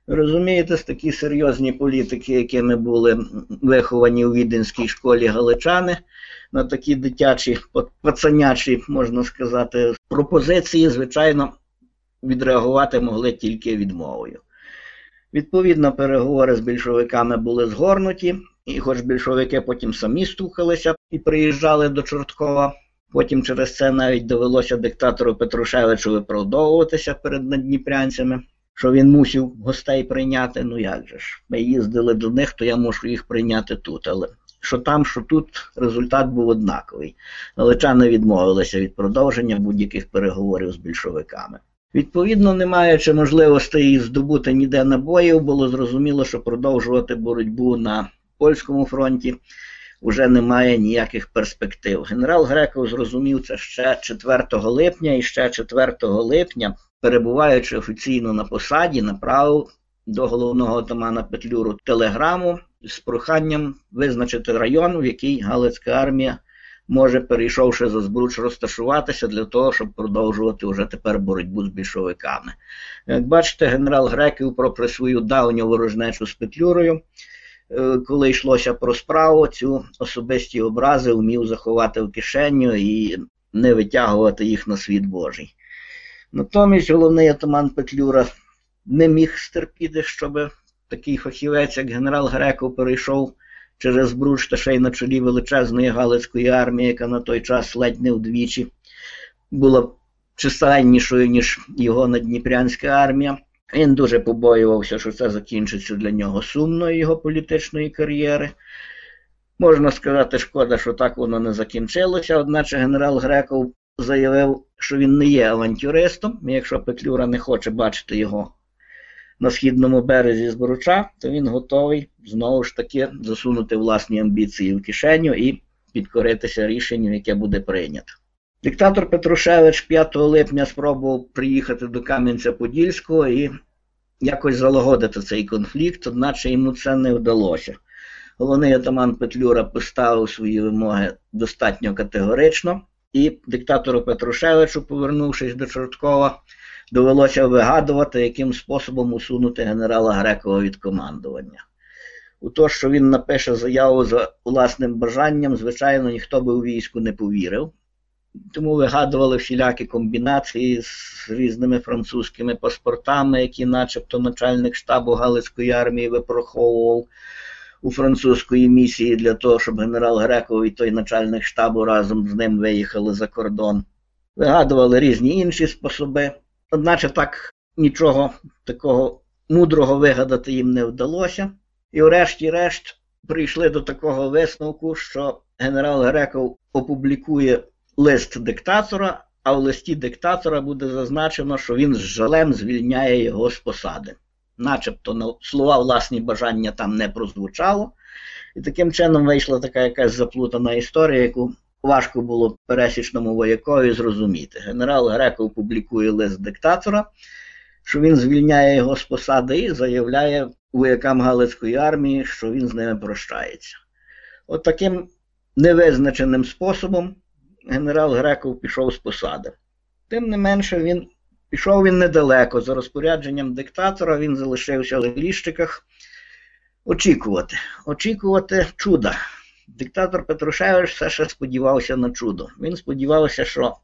Розумієте, такі серйозні політики, якими були виховані у віденській школі галичани, на такі дитячі, пацанячі, можна сказати, пропозиції, звичайно, відреагувати могли тільки відмовою. Відповідно, переговори з більшовиками були згорнуті, і хоч більшовики потім самі стукалися і приїжджали до Чорткова, потім через це навіть довелося диктатору Петрушевичу виправдовуватися перед надніпрянцями, що він мусив гостей прийняти. Ну як же ж? Ми їздили до них, то я можу їх прийняти тут. Але що там, що тут, результат був однаковий. Галичани відмовилися від продовження будь-яких переговорів з більшовиками. Відповідно, не маючи можливості здобути ніде набоїв, було зрозуміло, що продовжувати боротьбу на польському фронті вже немає ніяких перспектив. Генерал Греков зрозумів це ще 4 липня, і ще 4 липня, перебуваючи офіційно на посаді, направив до головного отамана Петлюру телеграму з проханням визначити район, в який Галицька армія може, перейшовши за збруч, розташуватися для того, щоб продовжувати вже тепер боротьбу з більшовиками. Як бачите, генерал Греків про свою давню ворожнечу з Петлюрою. Е, коли йшлося про справу, цю особисті образи вмів заховати в кишеню і не витягувати їх на світ Божий. Натомість головний атаман Петлюра не міг стерпіти, щоб такий фахівець, як генерал Греков, перейшов через Бруч та ще й на чолі величезної Галицької армії, яка на той час ледь не вдвічі була численнішою, ніж його надніпрянська армія. Він дуже побоювався, що це закінчиться для нього сумною його політичної кар'єри. Можна сказати, шкода, що так воно не закінчилося, одначе генерал Греков заявив, що він не є авантюристом, і якщо Петлюра не хоче бачити його на східному березі Зборуча, то він готовий знову ж таки засунути власні амбіції в кишеню і підкоритися рішенню, яке буде прийнято. Диктатор Петрушевич 5 липня спробував приїхати до Кам'янця-Подільського і якось залагодити цей конфлікт, одначе йому це не вдалося. Головний атаман Петлюра поставив свої вимоги достатньо категорично, і диктатору Петрушевичу, повернувшись до Чорткова, довелося вигадувати, яким способом усунути генерала Грекова від командування. У те, що він напише заяву за власним бажанням, звичайно, ніхто би у війську не повірив. Тому вигадували всілякі комбінації з різними французькими паспортами, які, начебто, начальник штабу Галицької армії випроховував у французької місії для того, щоб генерал Греков і той начальник штабу разом з ним виїхали за кордон. Вигадували різні інші способи. Одначе так нічого такого мудрого вигадати їм не вдалося. І, врешті-решт, прийшли до такого висновку, що генерал Греков опублікує лист диктатора, а в листі диктатора буде зазначено, що він з жалем звільняє його з посади. Начебто на слова власні бажання там не прозвучало. І таким чином вийшла така якась заплутана історія, яку важко було пересічному воякові зрозуміти. Генерал Греков публікує лист диктатора, що він звільняє його з посади і заявляє воякам Галицької армії, що він з ними прощається. От таким невизначеним способом генерал Греков пішов з посади. Тим не менше, він пішов він недалеко. За розпорядженням диктатора він залишився в ліщиках очікувати, очікувати чуда. Диктатор Петрушевич все ще сподівався на чудо. Він сподівався, що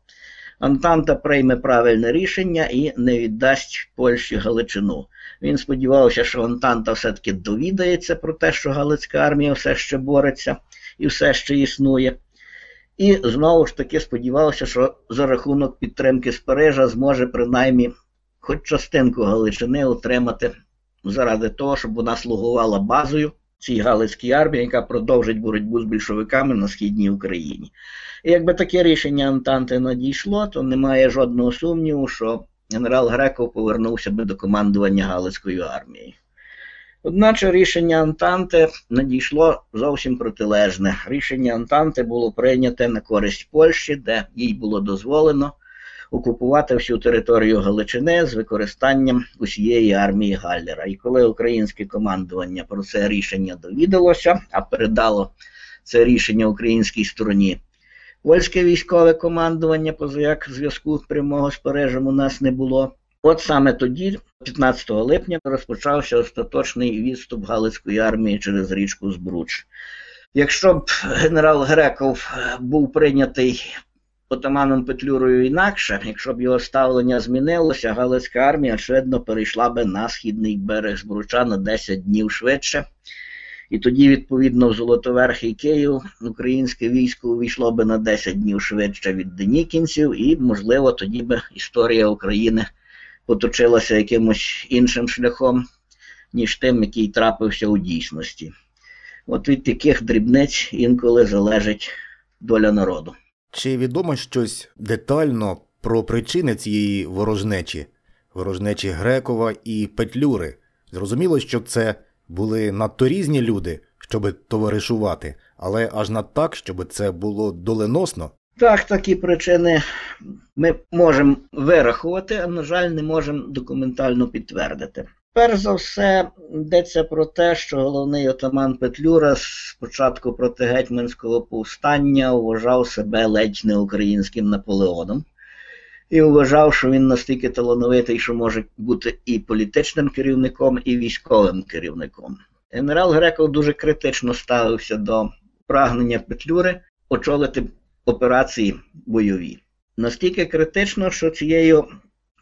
Антанта прийме правильне рішення і не віддасть Польщі Галичину. Він сподівався, що Антанта все-таки довідається про те, що Галицька армія все ще бореться і все ще існує. І знову ж таки сподівався, що за рахунок підтримки з зможе принаймні хоч частинку Галичини отримати заради того, щоб вона слугувала базою цій Галицькій армії, яка продовжить боротьбу з більшовиками на східній Україні. І якби таке рішення Антанти надійшло, то немає жодного сумніву, що генерал Греков повернувся би до командування Галицькою армією. Одначе рішення Антанти надійшло зовсім протилежне. Рішення Антанти було прийняте на користь Польщі, де їй було дозволено окупувати всю територію Галичини з використанням усієї армії Галлера. І коли українське командування про це рішення довідалося, а передало це рішення українській стороні, польське військове командування, поза як зв'язку прямого з Парижем у нас не було. От саме тоді, 15 липня, розпочався остаточний відступ Галицької армії через річку Збруч. Якщо б генерал Греков був прийнятий отаманом Петлюрою інакше, якщо б його ставлення змінилося, Галицька армія, очевидно, перейшла би на східний берег Збруча на 10 днів швидше. І тоді, відповідно, в Золотоверхий Київ українське військо увійшло би на 10 днів швидше від денікінців, і, можливо, тоді би історія України поточилася якимось іншим шляхом, ніж тим, який трапився у дійсності. От від таких дрібниць інколи залежить доля народу. Чи відомо щось детально про причини цієї ворожнечі, ворожнечі Грекова і Петлюри? Зрозуміло, що це були надто різні люди, щоби товаришувати, але аж над так, щоб це було доленосно. Так, такі причини ми можемо вирахувати, а на жаль, не можемо документально підтвердити. Перш за все, йдеться про те, що головний отаман Петлюра спочатку проти гетьманського повстання вважав себе ледь не українським Наполеоном і вважав, що він настільки талановитий, що може бути і політичним керівником, і військовим керівником. Генерал Греков дуже критично ставився до прагнення Петлюри очолити операції бойові. Настільки критично, що цією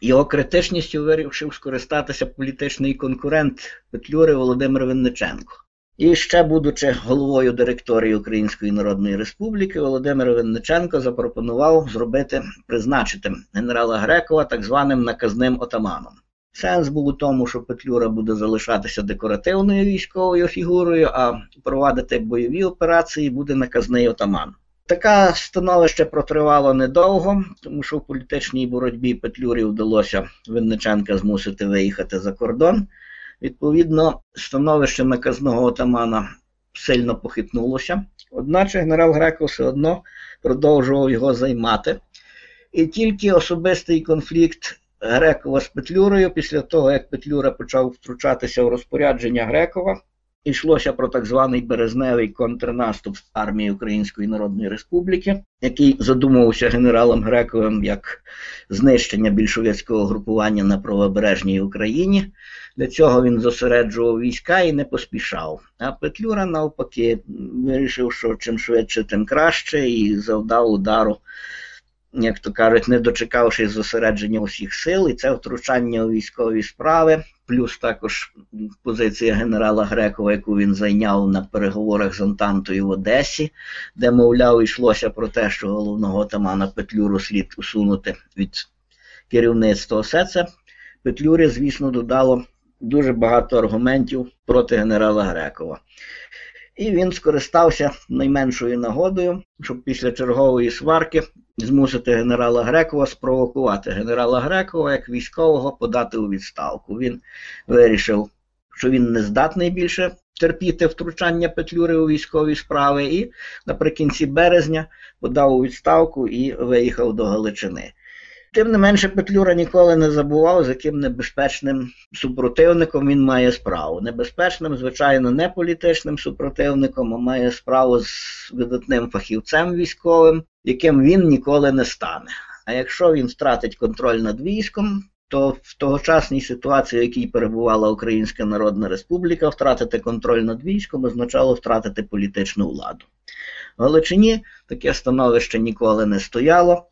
його критичністю вирішив скористатися політичний конкурент Петлюри Володимир Винниченко. І ще, будучи головою директорії Української Народної Республіки, Володимир Винниченко запропонував зробити призначити генерала Грекова так званим наказним отаманом. Сенс був у тому, що Петлюра буде залишатися декоративною військовою фігурою, а провадити бойові операції буде наказний отаман. Таке становище протривало недовго, тому що в політичній боротьбі Петлюрі вдалося Винниченка змусити виїхати за кордон. Відповідно, становище наказного отамана сильно похитнулося, одначе генерал Греков все одно продовжував його займати. І тільки особистий конфлікт Грекова з Петлюрою, після того, як Петлюра почав втручатися в розпорядження Грекова, йшлося про так званий березневий контрнаступ армії Української Народної Республіки, який задумувався генералом Грековим як знищення більшовицького групування на правобережній Україні. Для цього він зосереджував війська і не поспішав. А Петлюра, навпаки, вирішив, що чим швидше, тим краще, і завдав удару як то кажуть, не дочекавшись зосередження усіх сил, і це втручання у військові справи, плюс також позиція генерала Грекова, яку він зайняв на переговорах з Антантою в Одесі, де, мовляв, йшлося про те, що головного отамана Петлюру слід усунути від керівництва. Все це Петлюрі, звісно, додало дуже багато аргументів проти генерала Грекова. І він скористався найменшою нагодою, щоб після чергової сварки змусити генерала Грекова спровокувати генерала Грекова як військового подати у відставку. Він вирішив, що він не здатний більше терпіти втручання Петлюри у військові справи, і наприкінці березня подав у відставку і виїхав до Галичини. Тим не менше, Петлюра ніколи не забував, з яким небезпечним супротивником він має справу. Небезпечним, звичайно, не політичним супротивником, а має справу з видатним фахівцем військовим, яким він ніколи не стане. А якщо він втратить контроль над військом, то в тогочасній ситуації, в якій перебувала Українська Народна Республіка, втратити контроль над військом означало втратити політичну владу. В Галичині таке становище ніколи не стояло.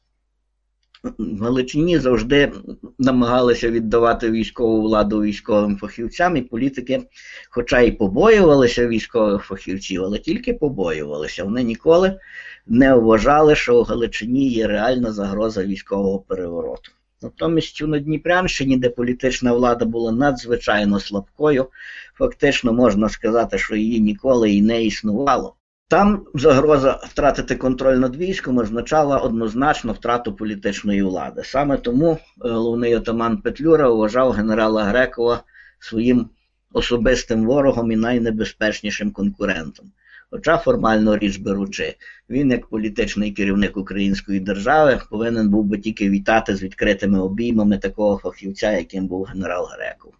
Галичині завжди намагалися віддавати військову владу військовим фахівцям, і політики, хоча й побоювалися військових фахівців, але тільки побоювалися. Вони ніколи не вважали, що у Галичині є реальна загроза військового перевороту. Натомість у Надніпрянщині, де політична влада була надзвичайно слабкою, фактично можна сказати, що її ніколи і не існувало. Там загроза втратити контроль над військом означала однозначно втрату політичної влади. Саме тому е, головний отаман Петлюра вважав генерала Грекова своїм особистим ворогом і найнебезпечнішим конкурентом. Хоча формально річ беручи, він, як політичний керівник української держави, повинен був би тільки вітати з відкритими обіймами такого фахівця, яким був генерал Греков.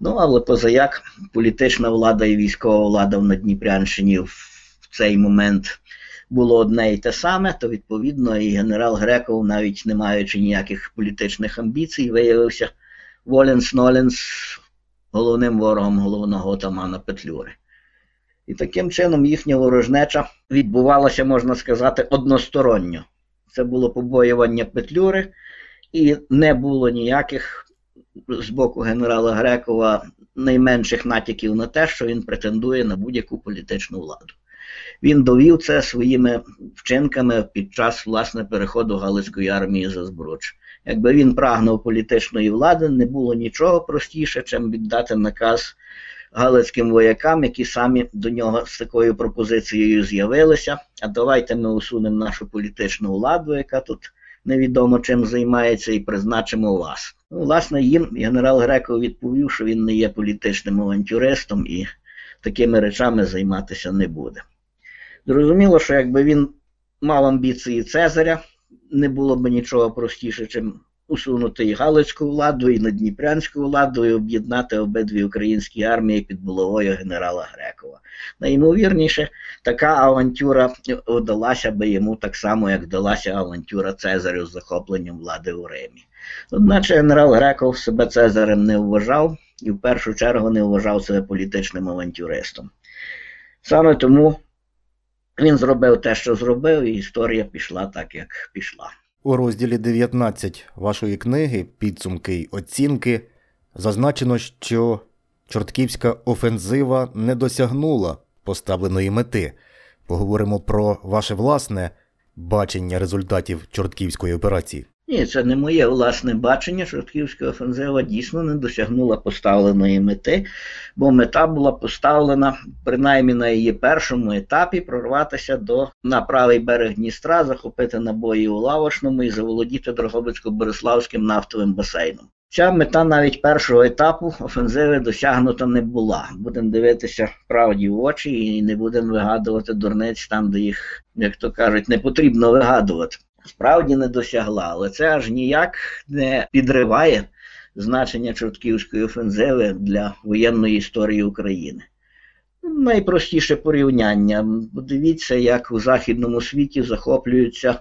Ну, але позаяк політична влада і військова влада в Надніпрянщині цей момент було одне і те саме, то відповідно і генерал Греков, навіть не маючи ніяких політичних амбіцій, виявився Воленс Ноленс головним ворогом головного отамана Петлюри. І таким чином їхня ворожнеча відбувалася, можна сказати, односторонньо. Це було побоювання Петлюри, і не було ніяких з боку генерала Грекова найменших натяків на те, що він претендує на будь-яку політичну владу. Він довів це своїми вчинками під час власне переходу Галицької армії за Збруч. Якби він прагнув політичної влади, не було нічого простіше, чим віддати наказ галицьким воякам, які самі до нього з такою пропозицією з'явилися. А давайте ми усунемо нашу політичну владу, яка тут невідомо чим займається, і призначимо вас. Ну, власне, їм генерал Греков відповів, що він не є політичним авантюристом і такими речами займатися не буде. Зрозуміло, що якби він мав амбіції Цезаря, не було б нічого простіше, чим усунути і Галицьку владу, і Надніпрянську владу, і об'єднати обидві українські армії під булавою генерала Грекова. Найімовірніше, така авантюра вдалася би йому так само, як вдалася авантюра Цезарю з захопленням влади у Римі. Одначе генерал Греков себе Цезарем не вважав і в першу чергу не вважав себе політичним авантюристом. Саме тому він зробив те, що зробив, і історія пішла так, як пішла. У розділі 19 вашої книги Підсумки й оцінки зазначено, що Чортківська офензива не досягнула поставленої мети. Поговоримо про ваше власне бачення результатів Чортківської операції. Ні, це не моє власне бачення. Шортківська офензива дійсно не досягнула поставленої мети, бо мета була поставлена принаймні на її першому етапі прорватися до на правий берег Дністра, захопити набої у Лавошному і заволодіти Дрогобицько-Бориславським нафтовим басейном. Ця мета навіть першого етапу офензиви досягнута не була. Будемо дивитися правді в очі і не будемо вигадувати дурниць там, де їх, як то кажуть, не потрібно вигадувати. Справді не досягла, але це аж ніяк не підриває значення Чортківської офензиви для воєнної історії України. Найпростіше порівняння. Подивіться, як у Західному світі захоплюються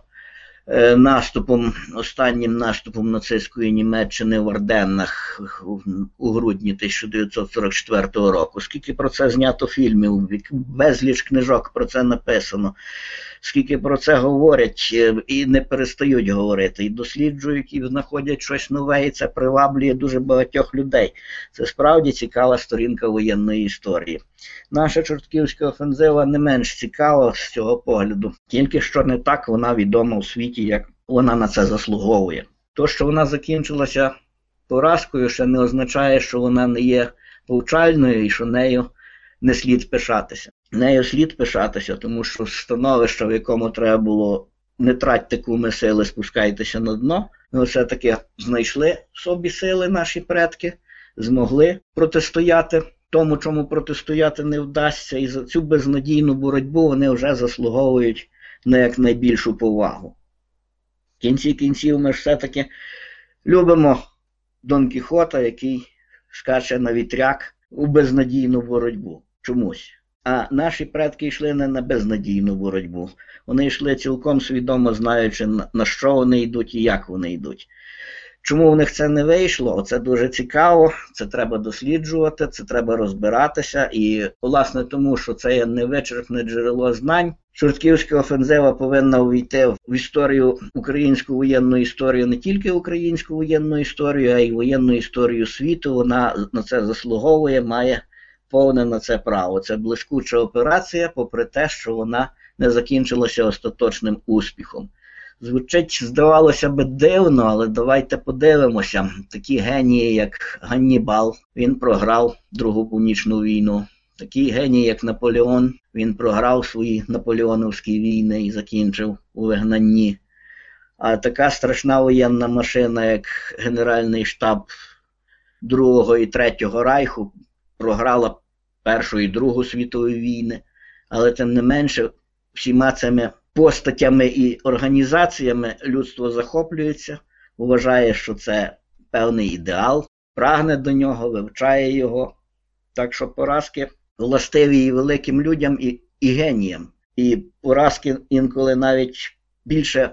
е, наступом, останнім наступом нацистської Німеччини в Арденнах у, у грудні 1944 року. Скільки про це знято фільмів, безліч книжок про це написано скільки про це говорять е, і не перестають говорити, і досліджують, і знаходять щось нове, і це приваблює дуже багатьох людей. Це справді цікава сторінка воєнної історії. Наша чортківська офензива не менш цікава з цього погляду, тільки що не так вона відома у світі, як вона на це заслуговує. То, що вона закінчилася поразкою, ще не означає, що вона не є повчальною і що нею не слід пишатися. Нею слід пишатися, тому що становище, в якому треба було не тратьте куми сили, спускайтеся на дно. Ми все-таки знайшли собі сили наші предки, змогли протистояти тому, чому протистояти не вдасться, і за цю безнадійну боротьбу вони вже заслуговують на якнайбільшу повагу. В кінці кінців ми ж все-таки любимо Дон Кіхота, який скаче на вітряк у безнадійну боротьбу чомусь. А наші предки йшли не на безнадійну боротьбу. Вони йшли цілком свідомо знаючи, на що вони йдуть і як вони йдуть. Чому в них це не вийшло? Оце дуже цікаво, це треба досліджувати, це треба розбиратися. І, власне, тому що це є невичерпне джерело знань. Чортківська офензива повинна увійти в історію українську воєнну історію, не тільки українську воєнну історію, а й воєнну історію світу. Вона на це заслуговує, має повне на це право. Це блискуча операція, попри те, що вона не закінчилася остаточним успіхом. Звучить, здавалося би, дивно, але давайте подивимося. Такі генії, як Ганнібал, він програв Другу північну війну. Такий геній, як Наполеон, він програв свої наполеоновські війни і закінчив у вигнанні. А така страшна воєнна машина, як Генеральний штаб Другого і Третього Райху, програла Першу і Другу світову війни, але тим не менше, всіма цими постатями і організаціями людство захоплюється, вважає, що це певний ідеал, прагне до нього, вивчає його. Так що поразки властиві і великим людям і, і геніям. І поразки інколи навіть більше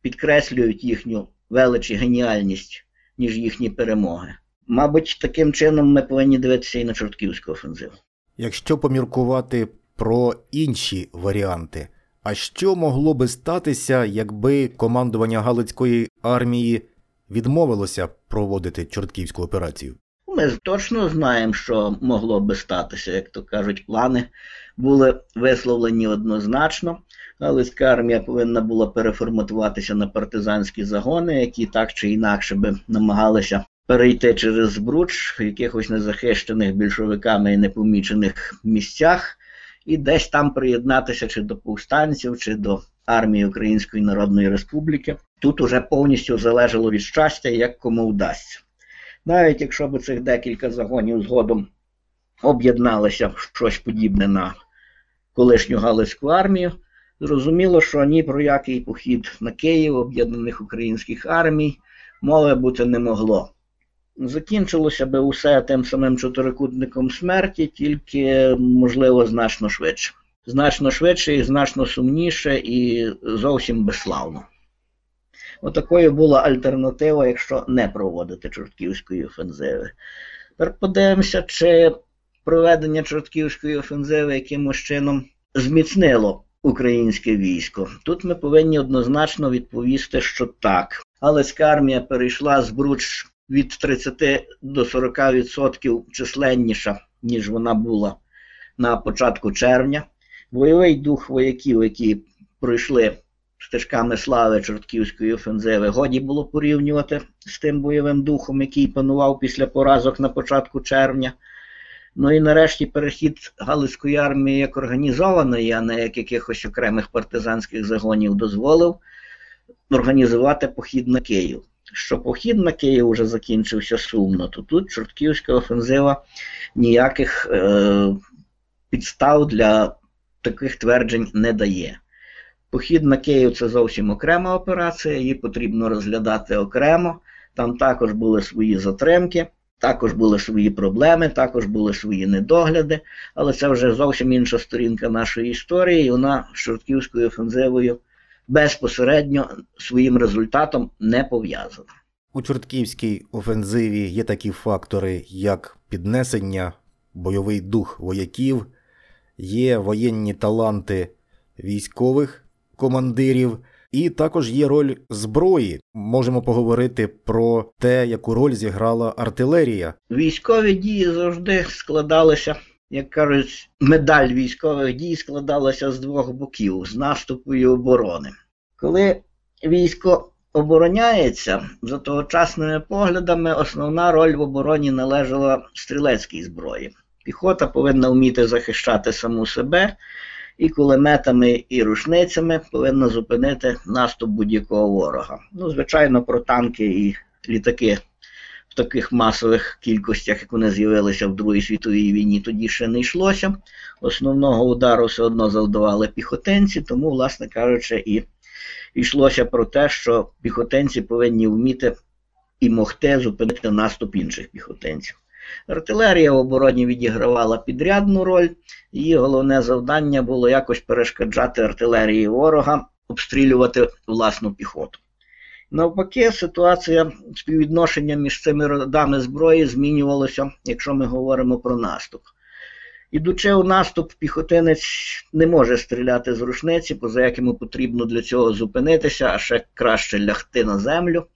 підкреслюють їхню велич і геніальність, ніж їхні перемоги. Мабуть, таким чином ми повинні дивитися і на чортківську офензиву. Якщо поміркувати про інші варіанти, а що могло би статися, якби командування Галицької армії відмовилося проводити чортківську операцію? Ми точно знаємо, що могло би статися, як то кажуть, плани були висловлені однозначно. Галицька армія повинна була переформатуватися на партизанські загони, які так чи інакше би намагалися перейти через Збруч в якихось незахищених більшовиками і непомічених місцях, і десь там приєднатися чи до повстанців, чи до армії Української Народної Республіки. Тут уже повністю залежало від щастя, як кому вдасться. Навіть якщо б цих декілька загонів згодом об'єдналися в щось подібне на колишню Галицьку армію, зрозуміло, що ні про який похід на Київ об'єднаних українських армій мови бути не могло. Закінчилося би усе тим самим чотирикутником смерті, тільки, можливо, значно швидше. Значно швидше і значно сумніше, і зовсім безславно. Отакою була альтернатива, якщо не проводити Чортківської офензиви. Тепер подивимося, чи проведення Чортківської офензиви якимось чином зміцнило українське військо. Тут ми повинні однозначно відповісти, що так. Галицька армія перейшла з Бруч від 30 до 40% численніша, ніж вона була на початку червня. Бойовий дух вояків, які пройшли стежками слави Чортківської офензиви, годі було порівнювати з тим бойовим духом, який панував після поразок на початку червня. Ну і нарешті перехід Галицької армії як організованої, а не як якихось окремих партизанських загонів, дозволив організувати похід на Київ. Що похід на Київ вже закінчився сумно, то тут Чортківська офензива ніяких е, підстав для таких тверджень не дає. Похід на Київ це зовсім окрема операція, її потрібно розглядати окремо. Там також були свої затримки, також були свої проблеми, також були свої недогляди, але це вже зовсім інша сторінка нашої історії, і вона з Чортківською офензивою безпосередньо своїм результатом не пов'язана. У Чортківській офензиві є такі фактори, як піднесення, бойовий дух вояків, є воєнні таланти військових командирів, і також є роль зброї. Можемо поговорити про те, яку роль зіграла артилерія. Військові дії завжди складалися, як кажуть, медаль військових дій складалася з двох боків з наступу і оборони. Коли військо обороняється, за тогочасними поглядами, основна роль в обороні належала стрілецькій зброї. Піхота повинна вміти захищати саму себе і кулеметами і рушницями повинна зупинити наступ будь-якого ворога. Ну, звичайно, про танки і літаки в таких масових кількостях, як вони з'явилися в Другій світовій війні, тоді ще не йшлося. Основного удару все одно завдавали піхотинці, тому, власне кажучи, і йшлося про те, що піхотинці повинні вміти і могти зупинити наступ інших піхотинців. Артилерія в обороні відігравала підрядну роль, її головне завдання було якось перешкоджати артилерії ворога, обстрілювати власну піхоту. Навпаки, ситуація співвідношення між цими родами зброї змінювалася, якщо ми говоримо про наступ. Ідучи у наступ, піхотинець не може стріляти з рушниці, поза як йому потрібно для цього зупинитися, а ще краще лягти на землю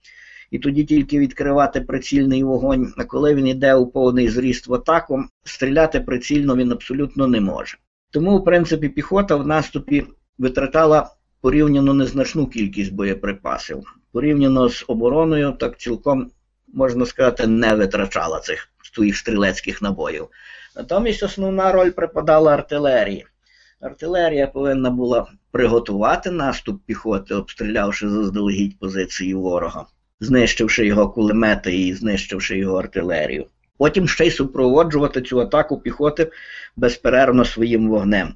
і тоді тільки відкривати прицільний вогонь. А коли він йде у повний зріст в атаку, стріляти прицільно він абсолютно не може. Тому, в принципі, піхота в наступі витратала порівняно незначну кількість боєприпасів. Порівняно з обороною, так цілком, можна сказати, не витрачала цих своїх стрілецьких набоїв. Натомість основна роль припадала артилерії. Артилерія повинна була приготувати наступ піхоти, обстрілявши заздалегідь позиції ворога знищивши його кулемети і знищивши його артилерію. Потім ще й супроводжувати цю атаку піхоти безперервно своїм вогнем.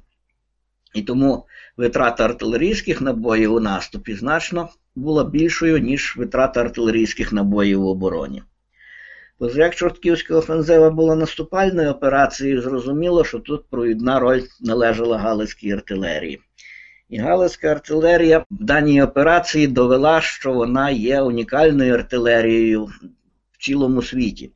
І тому витрата артилерійських набоїв у наступі значно була більшою, ніж витрата артилерійських набоїв в обороні. Поза як Чортківська офензива була наступальною операцією, зрозуміло, що тут провідна роль належала Галицькій артилерії. І Галицька артилерія в даній операції довела, що вона є унікальною артилерією в цілому світі.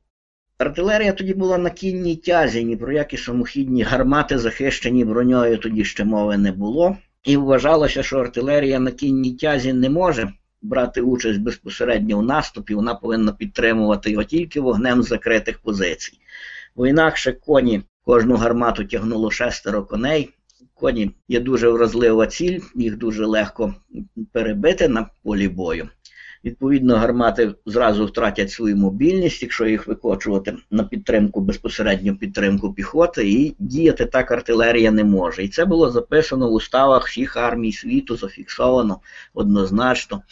Артилерія тоді була на кінній тязі, ні про які самохідні гармати, захищені броньою, тоді ще мови не було. І вважалося, що артилерія на кінній тязі не може брати участь безпосередньо в наступі, вона повинна підтримувати його тільки вогнем з закритих позицій. Бо інакше коні кожну гармату тягнуло шестеро коней. Коні є дуже вразлива ціль, їх дуже легко перебити на полі бою. Відповідно, гармати зразу втратять свою мобільність, якщо їх викочувати на підтримку, безпосередню підтримку піхоти, і діяти так артилерія не може. І це було записано в уставах всіх армій світу, зафіксовано однозначно,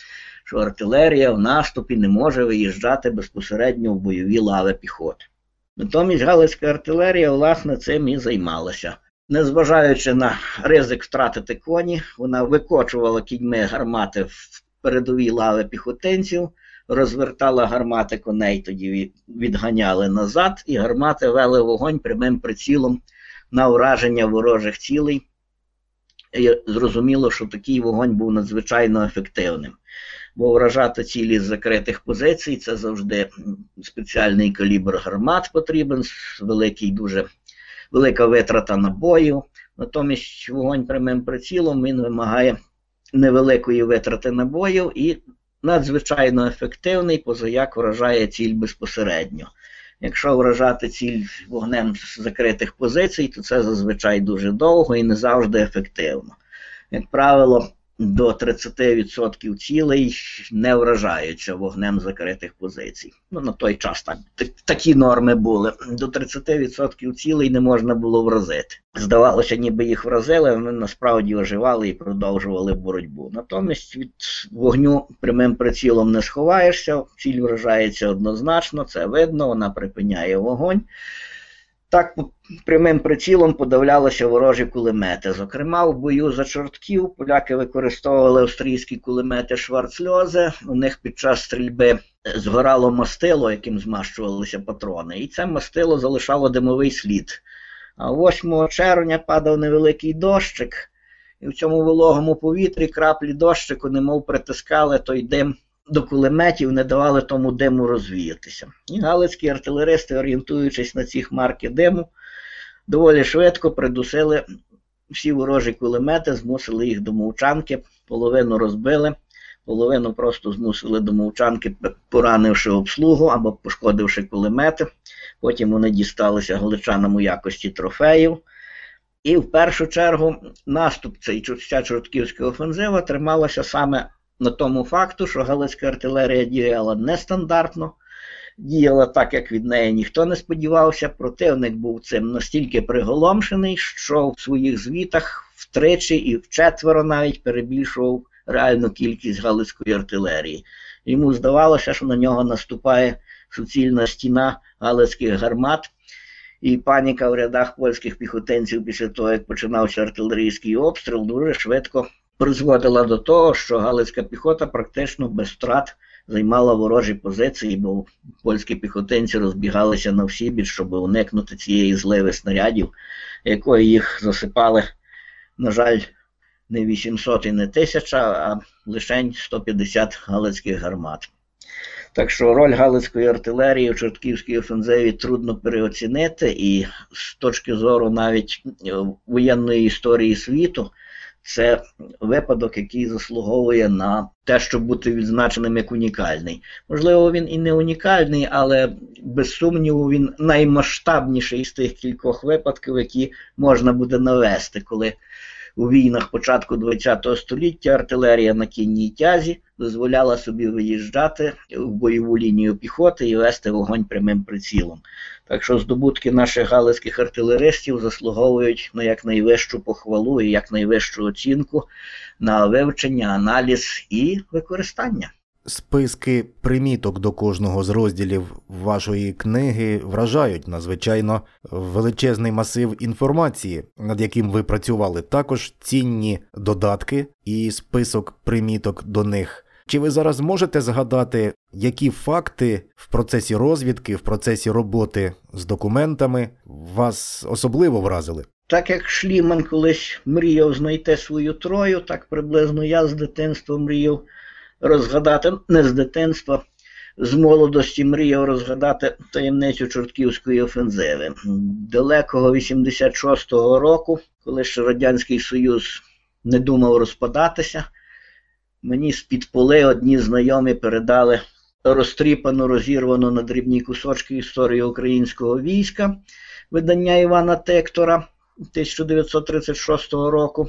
що артилерія в наступі не може виїжджати безпосередньо в бойові лави піхоти. Натомість Галицька артилерія, власне, цим і займалася. Незважаючи на ризик втратити коні, вона викочувала кіньми гармати в передові лави піхотинців, розвертала гармати коней, тоді відганяли назад, і гармати вели вогонь прямим прицілом на ураження ворожих цілей. І зрозуміло, що такий вогонь був надзвичайно ефективним. Бо вражати цілі з закритих позицій це завжди спеціальний калібр гармат потрібен, великий, дуже велика витрата набоїв. Натомість вогонь прямим прицілом він вимагає невеликої витрати набоїв і надзвичайно ефективний, позаяк вражає ціль безпосередньо. Якщо вражати ціль вогнем з закритих позицій, то це зазвичай дуже довго і не завжди ефективно. Як правило, до 30% цілей не вражаються вогнем закритих позицій. Ну, на той час так, такі норми були. До 30% цілей не можна було вразити. Здавалося, ніби їх вразили, вони насправді оживали і продовжували боротьбу. Натомість від вогню прямим прицілом не сховаєшся, ціль вражається однозначно, це видно, вона припиняє вогонь. Так прямим прицілом подавлялися ворожі кулемети. Зокрема, в бою за чортків поляки використовували австрійські кулемети Шварцльозе. У них під час стрільби згорало мастило, яким змащувалися патрони, і це мастило залишало димовий слід. А 8 червня падав невеликий дощик, і в цьому вологому повітрі краплі дощику немов притискали той дим до кулеметів не давали тому диму розвіятися. І галицькі артилеристи, орієнтуючись на ці хмарки диму, доволі швидко придусили всі ворожі кулемети, змусили їх до мовчанки, половину розбили, половину просто змусили до мовчанки, поранивши обслугу або пошкодивши кулемети. Потім вони дісталися галичанам у якості трофеїв. І в першу чергу наступ цей ця чортківська офензива трималася саме на тому факту, що галицька артилерія діяла нестандартно, діяла так, як від неї ніхто не сподівався. Противник був цим настільки приголомшений, що в своїх звітах втричі і вчетверо навіть перебільшував реальну кількість галицької артилерії. Йому здавалося, що на нього наступає суцільна стіна галицьких гармат. І паніка в рядах польських піхотинців після того, як починався артилерійський обстріл, дуже швидко призводила до того, що Галицька піхота практично без втрат займала ворожі позиції, бо польські піхотинці розбігалися на всі біч, щоб уникнути цієї зливи снарядів, якої їх засипали, на жаль, не 800 і не 1000, а лише 150 галицьких гармат. Так що роль Галицької артилерії в Чортківській офензиві трудно переоцінити, і з точки зору навіть воєнної історії світу, це випадок, який заслуговує на те, щоб бути відзначеним як унікальний. Можливо, він і не унікальний, але без сумніву він наймасштабніший з тих кількох випадків, які можна буде навести, коли у війнах початку ХХ століття артилерія на кінній тязі дозволяла собі виїжджати в бойову лінію піхоти і вести вогонь прямим прицілом. Так що здобутки наших галицьких артилеристів заслуговують на якнайвищу похвалу і якнайвищу оцінку на вивчення, аналіз і використання. Списки приміток до кожного з розділів вашої книги вражають надзвичайно величезний масив інформації, над яким ви працювали. Також цінні додатки і список приміток до них. Чи ви зараз можете згадати, які факти в процесі розвідки, в процесі роботи з документами вас особливо вразили? Так як Шліман колись мріяв знайти свою трою, так приблизно я з дитинства мріяв розгадати, не з дитинства, з молодості мріяв розгадати таємницю Чортківської офензиви. Далекого 86-го року, коли ще Радянський Союз не думав розпадатися, мені з-під поли одні знайомі передали розтріпану, розірвану на дрібні кусочки історію українського війська, видання Івана Тектора 1936 року,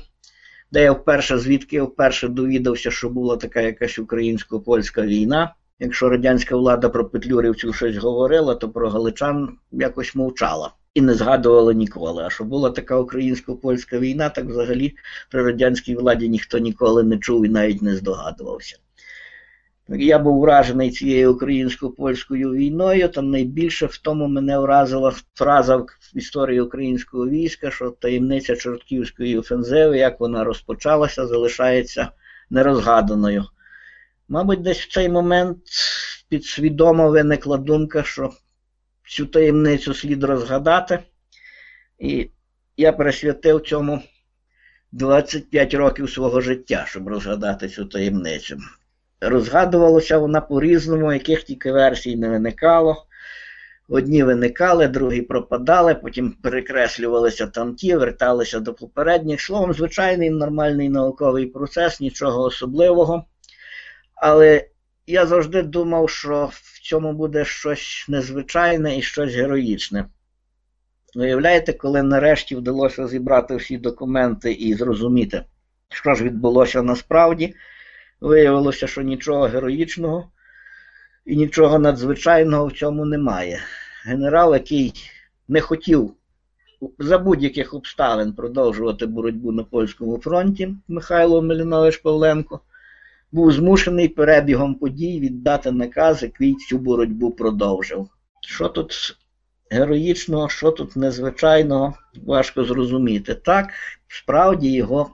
де я вперше, звідки я вперше довідався, що була така якась українсько-польська війна. Якщо радянська влада про петлюрівців щось говорила, то про галичан якось мовчала і не згадувала ніколи. А що була така українсько-польська війна, так взагалі при радянській владі ніхто ніколи не чув і навіть не здогадувався. Я був вражений цією українсько-польською війною, там найбільше в тому мене вразила фраза в історії українського війська, що таємниця Чортківської офензиви, як вона розпочалася, залишається нерозгаданою. Мабуть, десь в цей момент підсвідомо виникла думка, що цю таємницю слід розгадати. І я присвятив цьому 25 років свого життя, щоб розгадати цю таємницю. Розгадувалося вона по-різному, яких тільки версій не виникало. Одні виникали, другі пропадали, потім перекреслювалися там ті, верталися до попередніх. Словом, звичайний нормальний науковий процес, нічого особливого. Але я завжди думав, що в цьому буде щось незвичайне і щось героїчне. Уявляєте, коли нарешті вдалося зібрати всі документи і зрозуміти, що ж відбулося насправді, виявилося, що нічого героїчного і нічого надзвичайного в цьому немає. Генерал, який не хотів за будь-яких обставин продовжувати боротьбу на польському фронті, Михайло Мелінович Павленко, був змушений перебігом подій віддати наказ, який цю боротьбу продовжив. Що тут героїчного, що тут незвичайного, важко зрозуміти. Так, справді його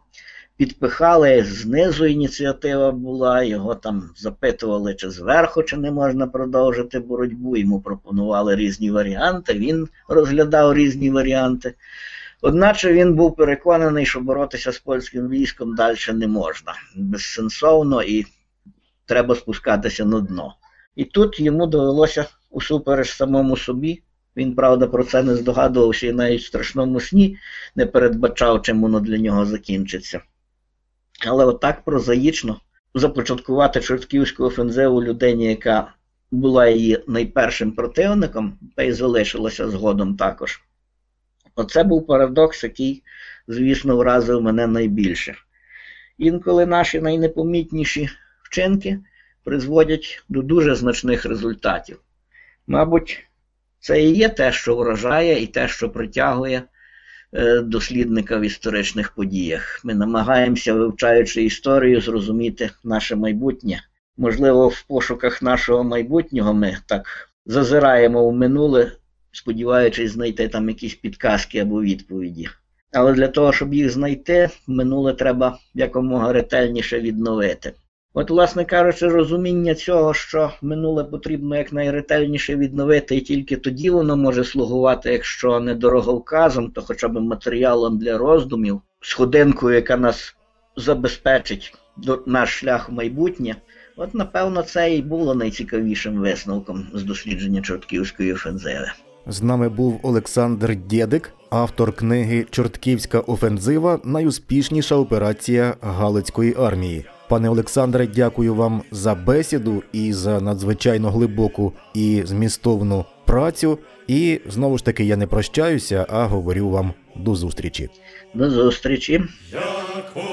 підпихали знизу ініціатива була, його там запитували, чи зверху, чи не можна продовжити боротьбу. Йому пропонували різні варіанти, він розглядав різні варіанти. Одначе він був переконаний, що боротися з польським військом далі не можна. Безсенсовно і треба спускатися на дно. І тут йому довелося усупереч самому собі. Він, правда, про це не здогадувався і навіть в страшному сні не передбачав, чим воно для нього закінчиться. Але отак прозаїчно започаткувати чортківську офензиву людині, яка була її найпершим противником, та й залишилася згодом також. Оце був парадокс, який, звісно, вразив мене найбільше. Інколи наші найнепомітніші вчинки призводять до дуже значних результатів. Мабуть, це і є те, що вражає, і те, що притягує дослідника в історичних подіях. Ми намагаємося, вивчаючи історію, зрозуміти наше майбутнє. Можливо, в пошуках нашого майбутнього ми так зазираємо в минуле, сподіваючись знайти там якісь підказки або відповіді. Але для того, щоб їх знайти, минуле треба якомога ретельніше відновити. От, власне кажучи, розуміння цього, що минуле потрібно якнайретельніше відновити, і тільки тоді воно може слугувати, якщо не дороговказом, то хоча б матеріалом для роздумів, сходинкою, яка нас забезпечить наш шлях в майбутнє. От, напевно, це і було найцікавішим висновком з дослідження Чортківської офензиви. З нами був Олександр Дєдик, автор книги Чортківська офензива найуспішніша операція Галицької армії. Пане Олександре, дякую вам за бесіду і за надзвичайно глибоку і змістовну працю. І знову ж таки я не прощаюся, а говорю вам до зустрічі. До зустрічі. Як